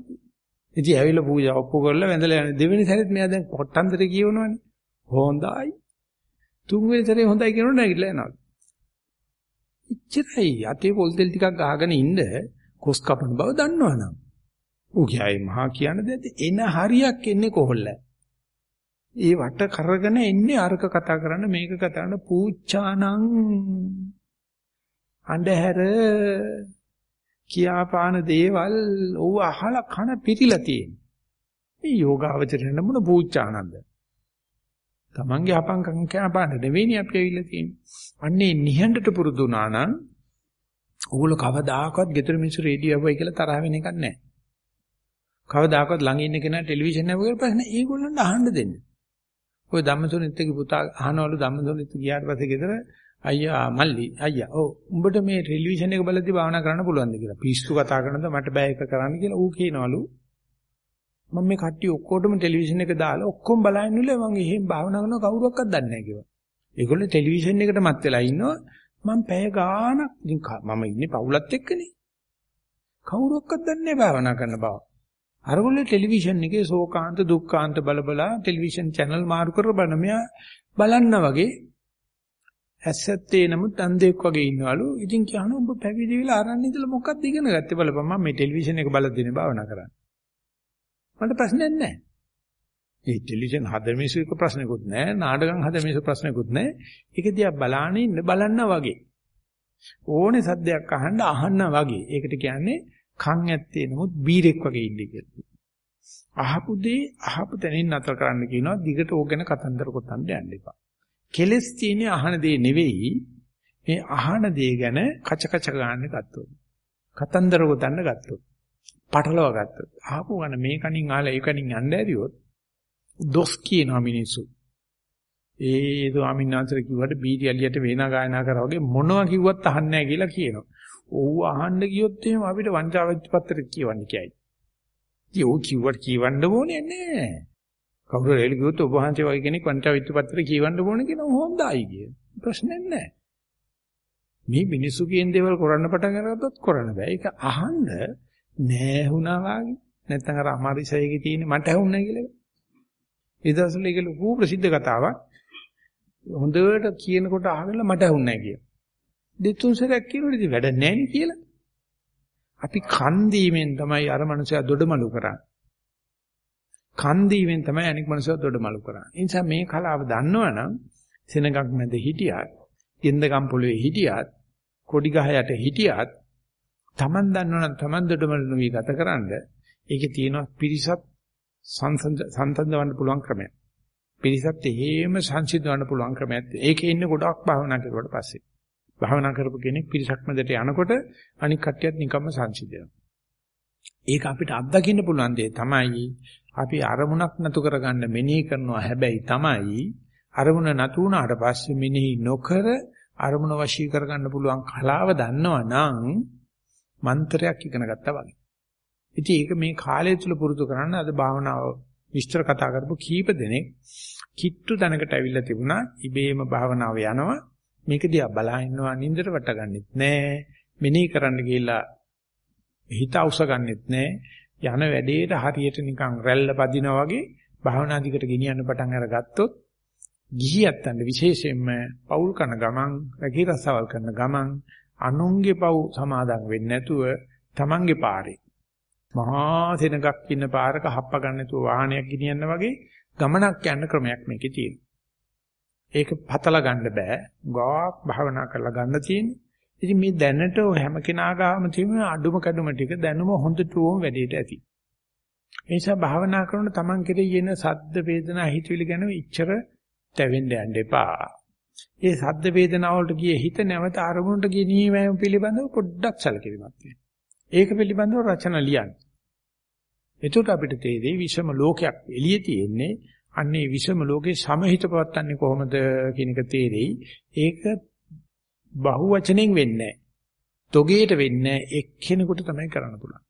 ඉතින් ඇවිල්ලා පූජා ඔප්පු කරලා වැඳලා යන්නේ දෙවෙනි සැරේත් මෙයා දැන් පොට්ටන්දර කියවනවනේ. හොඳයි. තුන්වෙනි සැරේ හොඳයි කියනොත් නැගිටලා යනවා. ඉච්චරයි අතේ පොල් තෙල් ටිකක් ගහගෙන ඉන්න කොස් කපන බව දන්නවනම් ඌ කියයි මහා කියන දෙද එන හරියක් එන්නේ කොහොල්ල ඒ වට කරගෙන එන්නේ අරක කතා කරන්න මේක කතා කරන්න. පූච්චානං අන්ධහැර කියාපාන දේවල් ඌ අහලා කන පිටිලා තියෙන. මේ යෝගාවචරණ මොන පූච්චානන්ද තමන්ගේ අපංකම් කියාපාන නෙවෙයිනේ අපි ඇවිල්ලා තියෙන්නේ. අන්නේ නිහඬට පුරුදු වුණා නම් ඕගොල්ලෝ කවදාකවත් ගෙදර මිනිස්සු රේඩියෝ අහුවයි කියලා තරහ වෙන එකක් නැහැ. කවදාකවත් ළඟ ඉන්න කෙනා ටෙලිවිෂන් අහුව කියලා ප්‍රශ්න ඒගොල්ලන්ට අහන්න දෙන්න. ඔය ධම්මසොනිත්ගේ පුතා අහනවලු ධම්මසොනිත් ගියාට පස්සේ ගෙදර අයියා මල්ලි අයියා ඔව් උඹට මේ ටෙලිවිෂන් එක බලද්දි භාවනා කරන්න පුළුවන්ද කියලා. පිස්සු කතා කරනද මට බෑ එක කරන්න කියලා ඌ කියනවලු. මම මේ කට්ටිය ඔක්කොටම ටෙලිවිෂන් එක දාලා ඔක්කොම බලන්නේ මම එහෙම භාවනා කරනවා කවුරක්වත් දන්නේ නැහැ කිව්වා. ඒගොල්ලෝ ටෙලිවිෂන් එකට මත් වෙලා ඉන්නවා මම පැය ගාණක් ඉතින් මම ඉන්නේ පවුලත් එක්කනේ. කවුරුවක්වත් දන්නේ නැහැ භාවනා කරන බව. අරගොල්ලෝ ටෙලිවිෂන් එකේ ශෝකාන්ත දුක්ඛාන්ත බලබලා ටෙලිවිෂන් channel මාරු කර බලන මෙයා බලන්න වගේ ඇස්සත්තේ නමුත් අන්ධෙක් වගේ ඉන්නවලු. ඉතින් කියනවා ඔබ පැවිදි වෙලා අරන් ඉඳලා මොකක්ද ඉගෙන ගත්තේ බලපන් මම මේ ටෙලිවිෂන් එක බලද්දී භාවනා කරන්නේ. මට ප්‍රශ්නයක් නැහැ. ඒ ටෙලිවිෂන් හදන මිනිස්සුක ප්‍රශ්නකුත් නැහැ නාටකම් හදන මිනිස්සු ප්‍රශ්නකුත් නැහැ ඒක දිහා බලාන ඉන්න බලන්න වගේ ඕනේ සද්දයක් අහන්න අහන්න වගේ ඒකට කියන්නේ කන් ඇත්තේ නමුත් බීරෙක් වගේ ඉන්නේ කියලා අහපු දේ අහපු තැනින් නතර කරන්න කියනවා දිගට ඕක ගැන කතන්දර කොටන්න යන්න එපා කෙලස් තියෙන්නේ අහන දේ නෙවෙයි මේ අහන දේ ගැන කච කච ගන්න ගත්තොත් කතන්දර ගොතන්න ගත්තොත් පටලවා ගත්තොත් අහපු ගන්න මේ කණින් ආලා ඒ කණින් යන්න ඇරියොත් දොස් කියනවා මිනිස්සු. ඒ ස්වාමීන් වහන්සේ කිව්වට බීටි ඇලියට වේනා ගායනා කරා වගේ මොනවා කිව්වත් අහන්නේ නැහැ කියලා කියනවා. ඔව් අහන්න ගියොත් එහෙම අපිට වංචාවෙච්ච පත්‍රෙ කියවන්න කියයි. ඉතින් ඔව් කිව්වට කියවන්න ඕනේ නැහැ. කවුරු රෙලි කිව්වොත් ඔබ වහන්සේ වගේ කෙනෙක් වංචාවෙච්ච පත්‍රෙ කියවන්න ඕනේ කියන හොඳයි කිය. ප්‍රශ්නයක් නැහැ. මේ මිනිස්සු කියන දේවල් කරන්න පටන් අරගත්තොත් කරන්න බෑ. ඒක අහන්න නෑ වුණා වාගේ. නැත්නම් අර අමාරිසයේගේ තියෙන මට ඇහුන්නේ කියලා. ඒ දවස්වල ඒක ලොකු ප්‍රසිද්ධ කතාවක්. හොඳට කියනකොට අහගෙන මට ඇහුන්නේ නැහැ කියලා. දෙතුන් සැරයක් කියනකොට ඉතින් වැඩ නැහැ කියලා. අපි කන් දීමෙන් තමයි අර මනුස්සයා දොඩමලු කරන්නේ. කන් දීමෙන් තමයි අනික් මනුස්සයා දොඩමලු කරන්නේ. ඒ නිසා මේ කලාව දන්නවනම් සෙනගක් මැද හිටියත්, ඉන්දගම් පොළවේ හිටියත්, කොඩි ගහ යට හිටියත් Taman දන්නවනම් Taman දොඩමලු නොවි ගතකරනද ඒකේ තියෙන පිරිසත් සංසන්දවන්න පුළුවන් ක්‍රමයක්. පිරිසත් එහෙම සංසිඳවන්න පුළුවන් ක්‍රමයක්. ඒකේ ඉන්නේ ගොඩක් භාවනා කරුවාට පස්සේ. භාවනා කරපු කෙනෙක් පිරිසක් මැදට යනකොට අනික් කට්ටියත් නිකම්ම සංසිඳනවා. ඒක අපිට අත්දකින්න පුළුවන් දේ තමයි අපි අරමුණක් නතු කරගන්න මෙනෙහි කරනවා හැබැයි තමයි අරමුණ නතු වුණාට පස්සේ මෙනෙහි නොකර අරමුණ වශී කරගන්න පුළුවන් කලාව දන්නවා නම් මන්ත්‍රයක් ඉගෙන ගත්තා වගේ. ඉතින් ඒක මේ කාලය තුල පුරුදු කරන්න අද භාවනාව විස්තර කතා කරපු කීප දෙනෙක් කිට්ටු තැනකට ඇවිල්ලා තිබුණා ඉබේම භාවනාව යනවා මේක දිහා බලා ඉන්නවා නින්දට වටගන්නෙත් නෑ. මෙනෙහි කරන්න ගිහිල්ලා හිත අවශ්‍යගන්නෙත් නෑ. යන වැඩේට හරියට නිකන් රැල්ල පදිනා වගේ භාවනා දිකට ගෙනියන්න පටන් අරගත්තොත් ගිහියත්තන්ට විශේෂයෙන්ම පෞල් කරන ගමන් රැකී රසවල් කරන ගමන් අනුන්ගේ පව් සමාදන් වෙන්නේ නැතුව තමන්ගේ පාරේ. මහා සෙනගක් ඉන්න පාරක හප්ප ගන්න නැතුව වාහනයක් ගෙනියන්න වගේ ගමනක් යන ක්‍රමයක් මේකේ තියෙනවා. ඒක පතලා ගන්න බෑ. ගාක් භාවනා කරලා ගන්න තියෙන්නේ. ඉතින් මේ දැනට හැම කෙනා ගාම තියෙන අඩුම කැඩුම ටික දැනුම හොඳටම වැඩේට ඇති. ඒ නිසා භාවනා කරන තමන් කෙරෙහි එන සද්ද වේදනා හිතවිලි ගැන ඉච්චර තැවෙන්න යන්න එපා. ඒ සද්ද වේදනා වලට ගියේ හිත නැවත අරමුණට ගෙනීම පිළිබඳව පොඩ්ඩක් සැලකිලිමත් වෙන්න. ඒක පිළිබඳව රචන ලියන්න. එතකොට අපිට තේරෙයි විෂම ලෝකයක් එළියේ තියෙන්නේ අන්නේ විෂම ලෝකේ සමහිත පවත්න්නේ කොහොමද කියන එක තේරෙයි. ඒක බහුවචනෙන් වෙන්නේ නැහැ. තොගේට වෙන්නේ එක්කෙනෙකුට තමයි කරන්න පුළුවන්.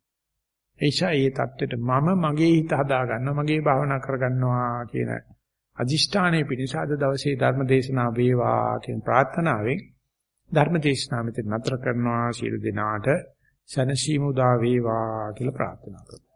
එයිසා මේ தත්වෙට මම මගේ හිත හදා ගන්නවා මගේ භාවනා කර ගන්නවා කියන අදිෂ්ඨානයේ පිණිස අද දවසේ ධර්ම දේශනාව වේවා කියන ප්‍රාර්ථනාවෙන් ධර්ම දේශනාව මෙතන නතර කරනවා සියලු දෙනාට සනසීමු දා වේවා කියලා ප්‍රාර්ථනා කරනවා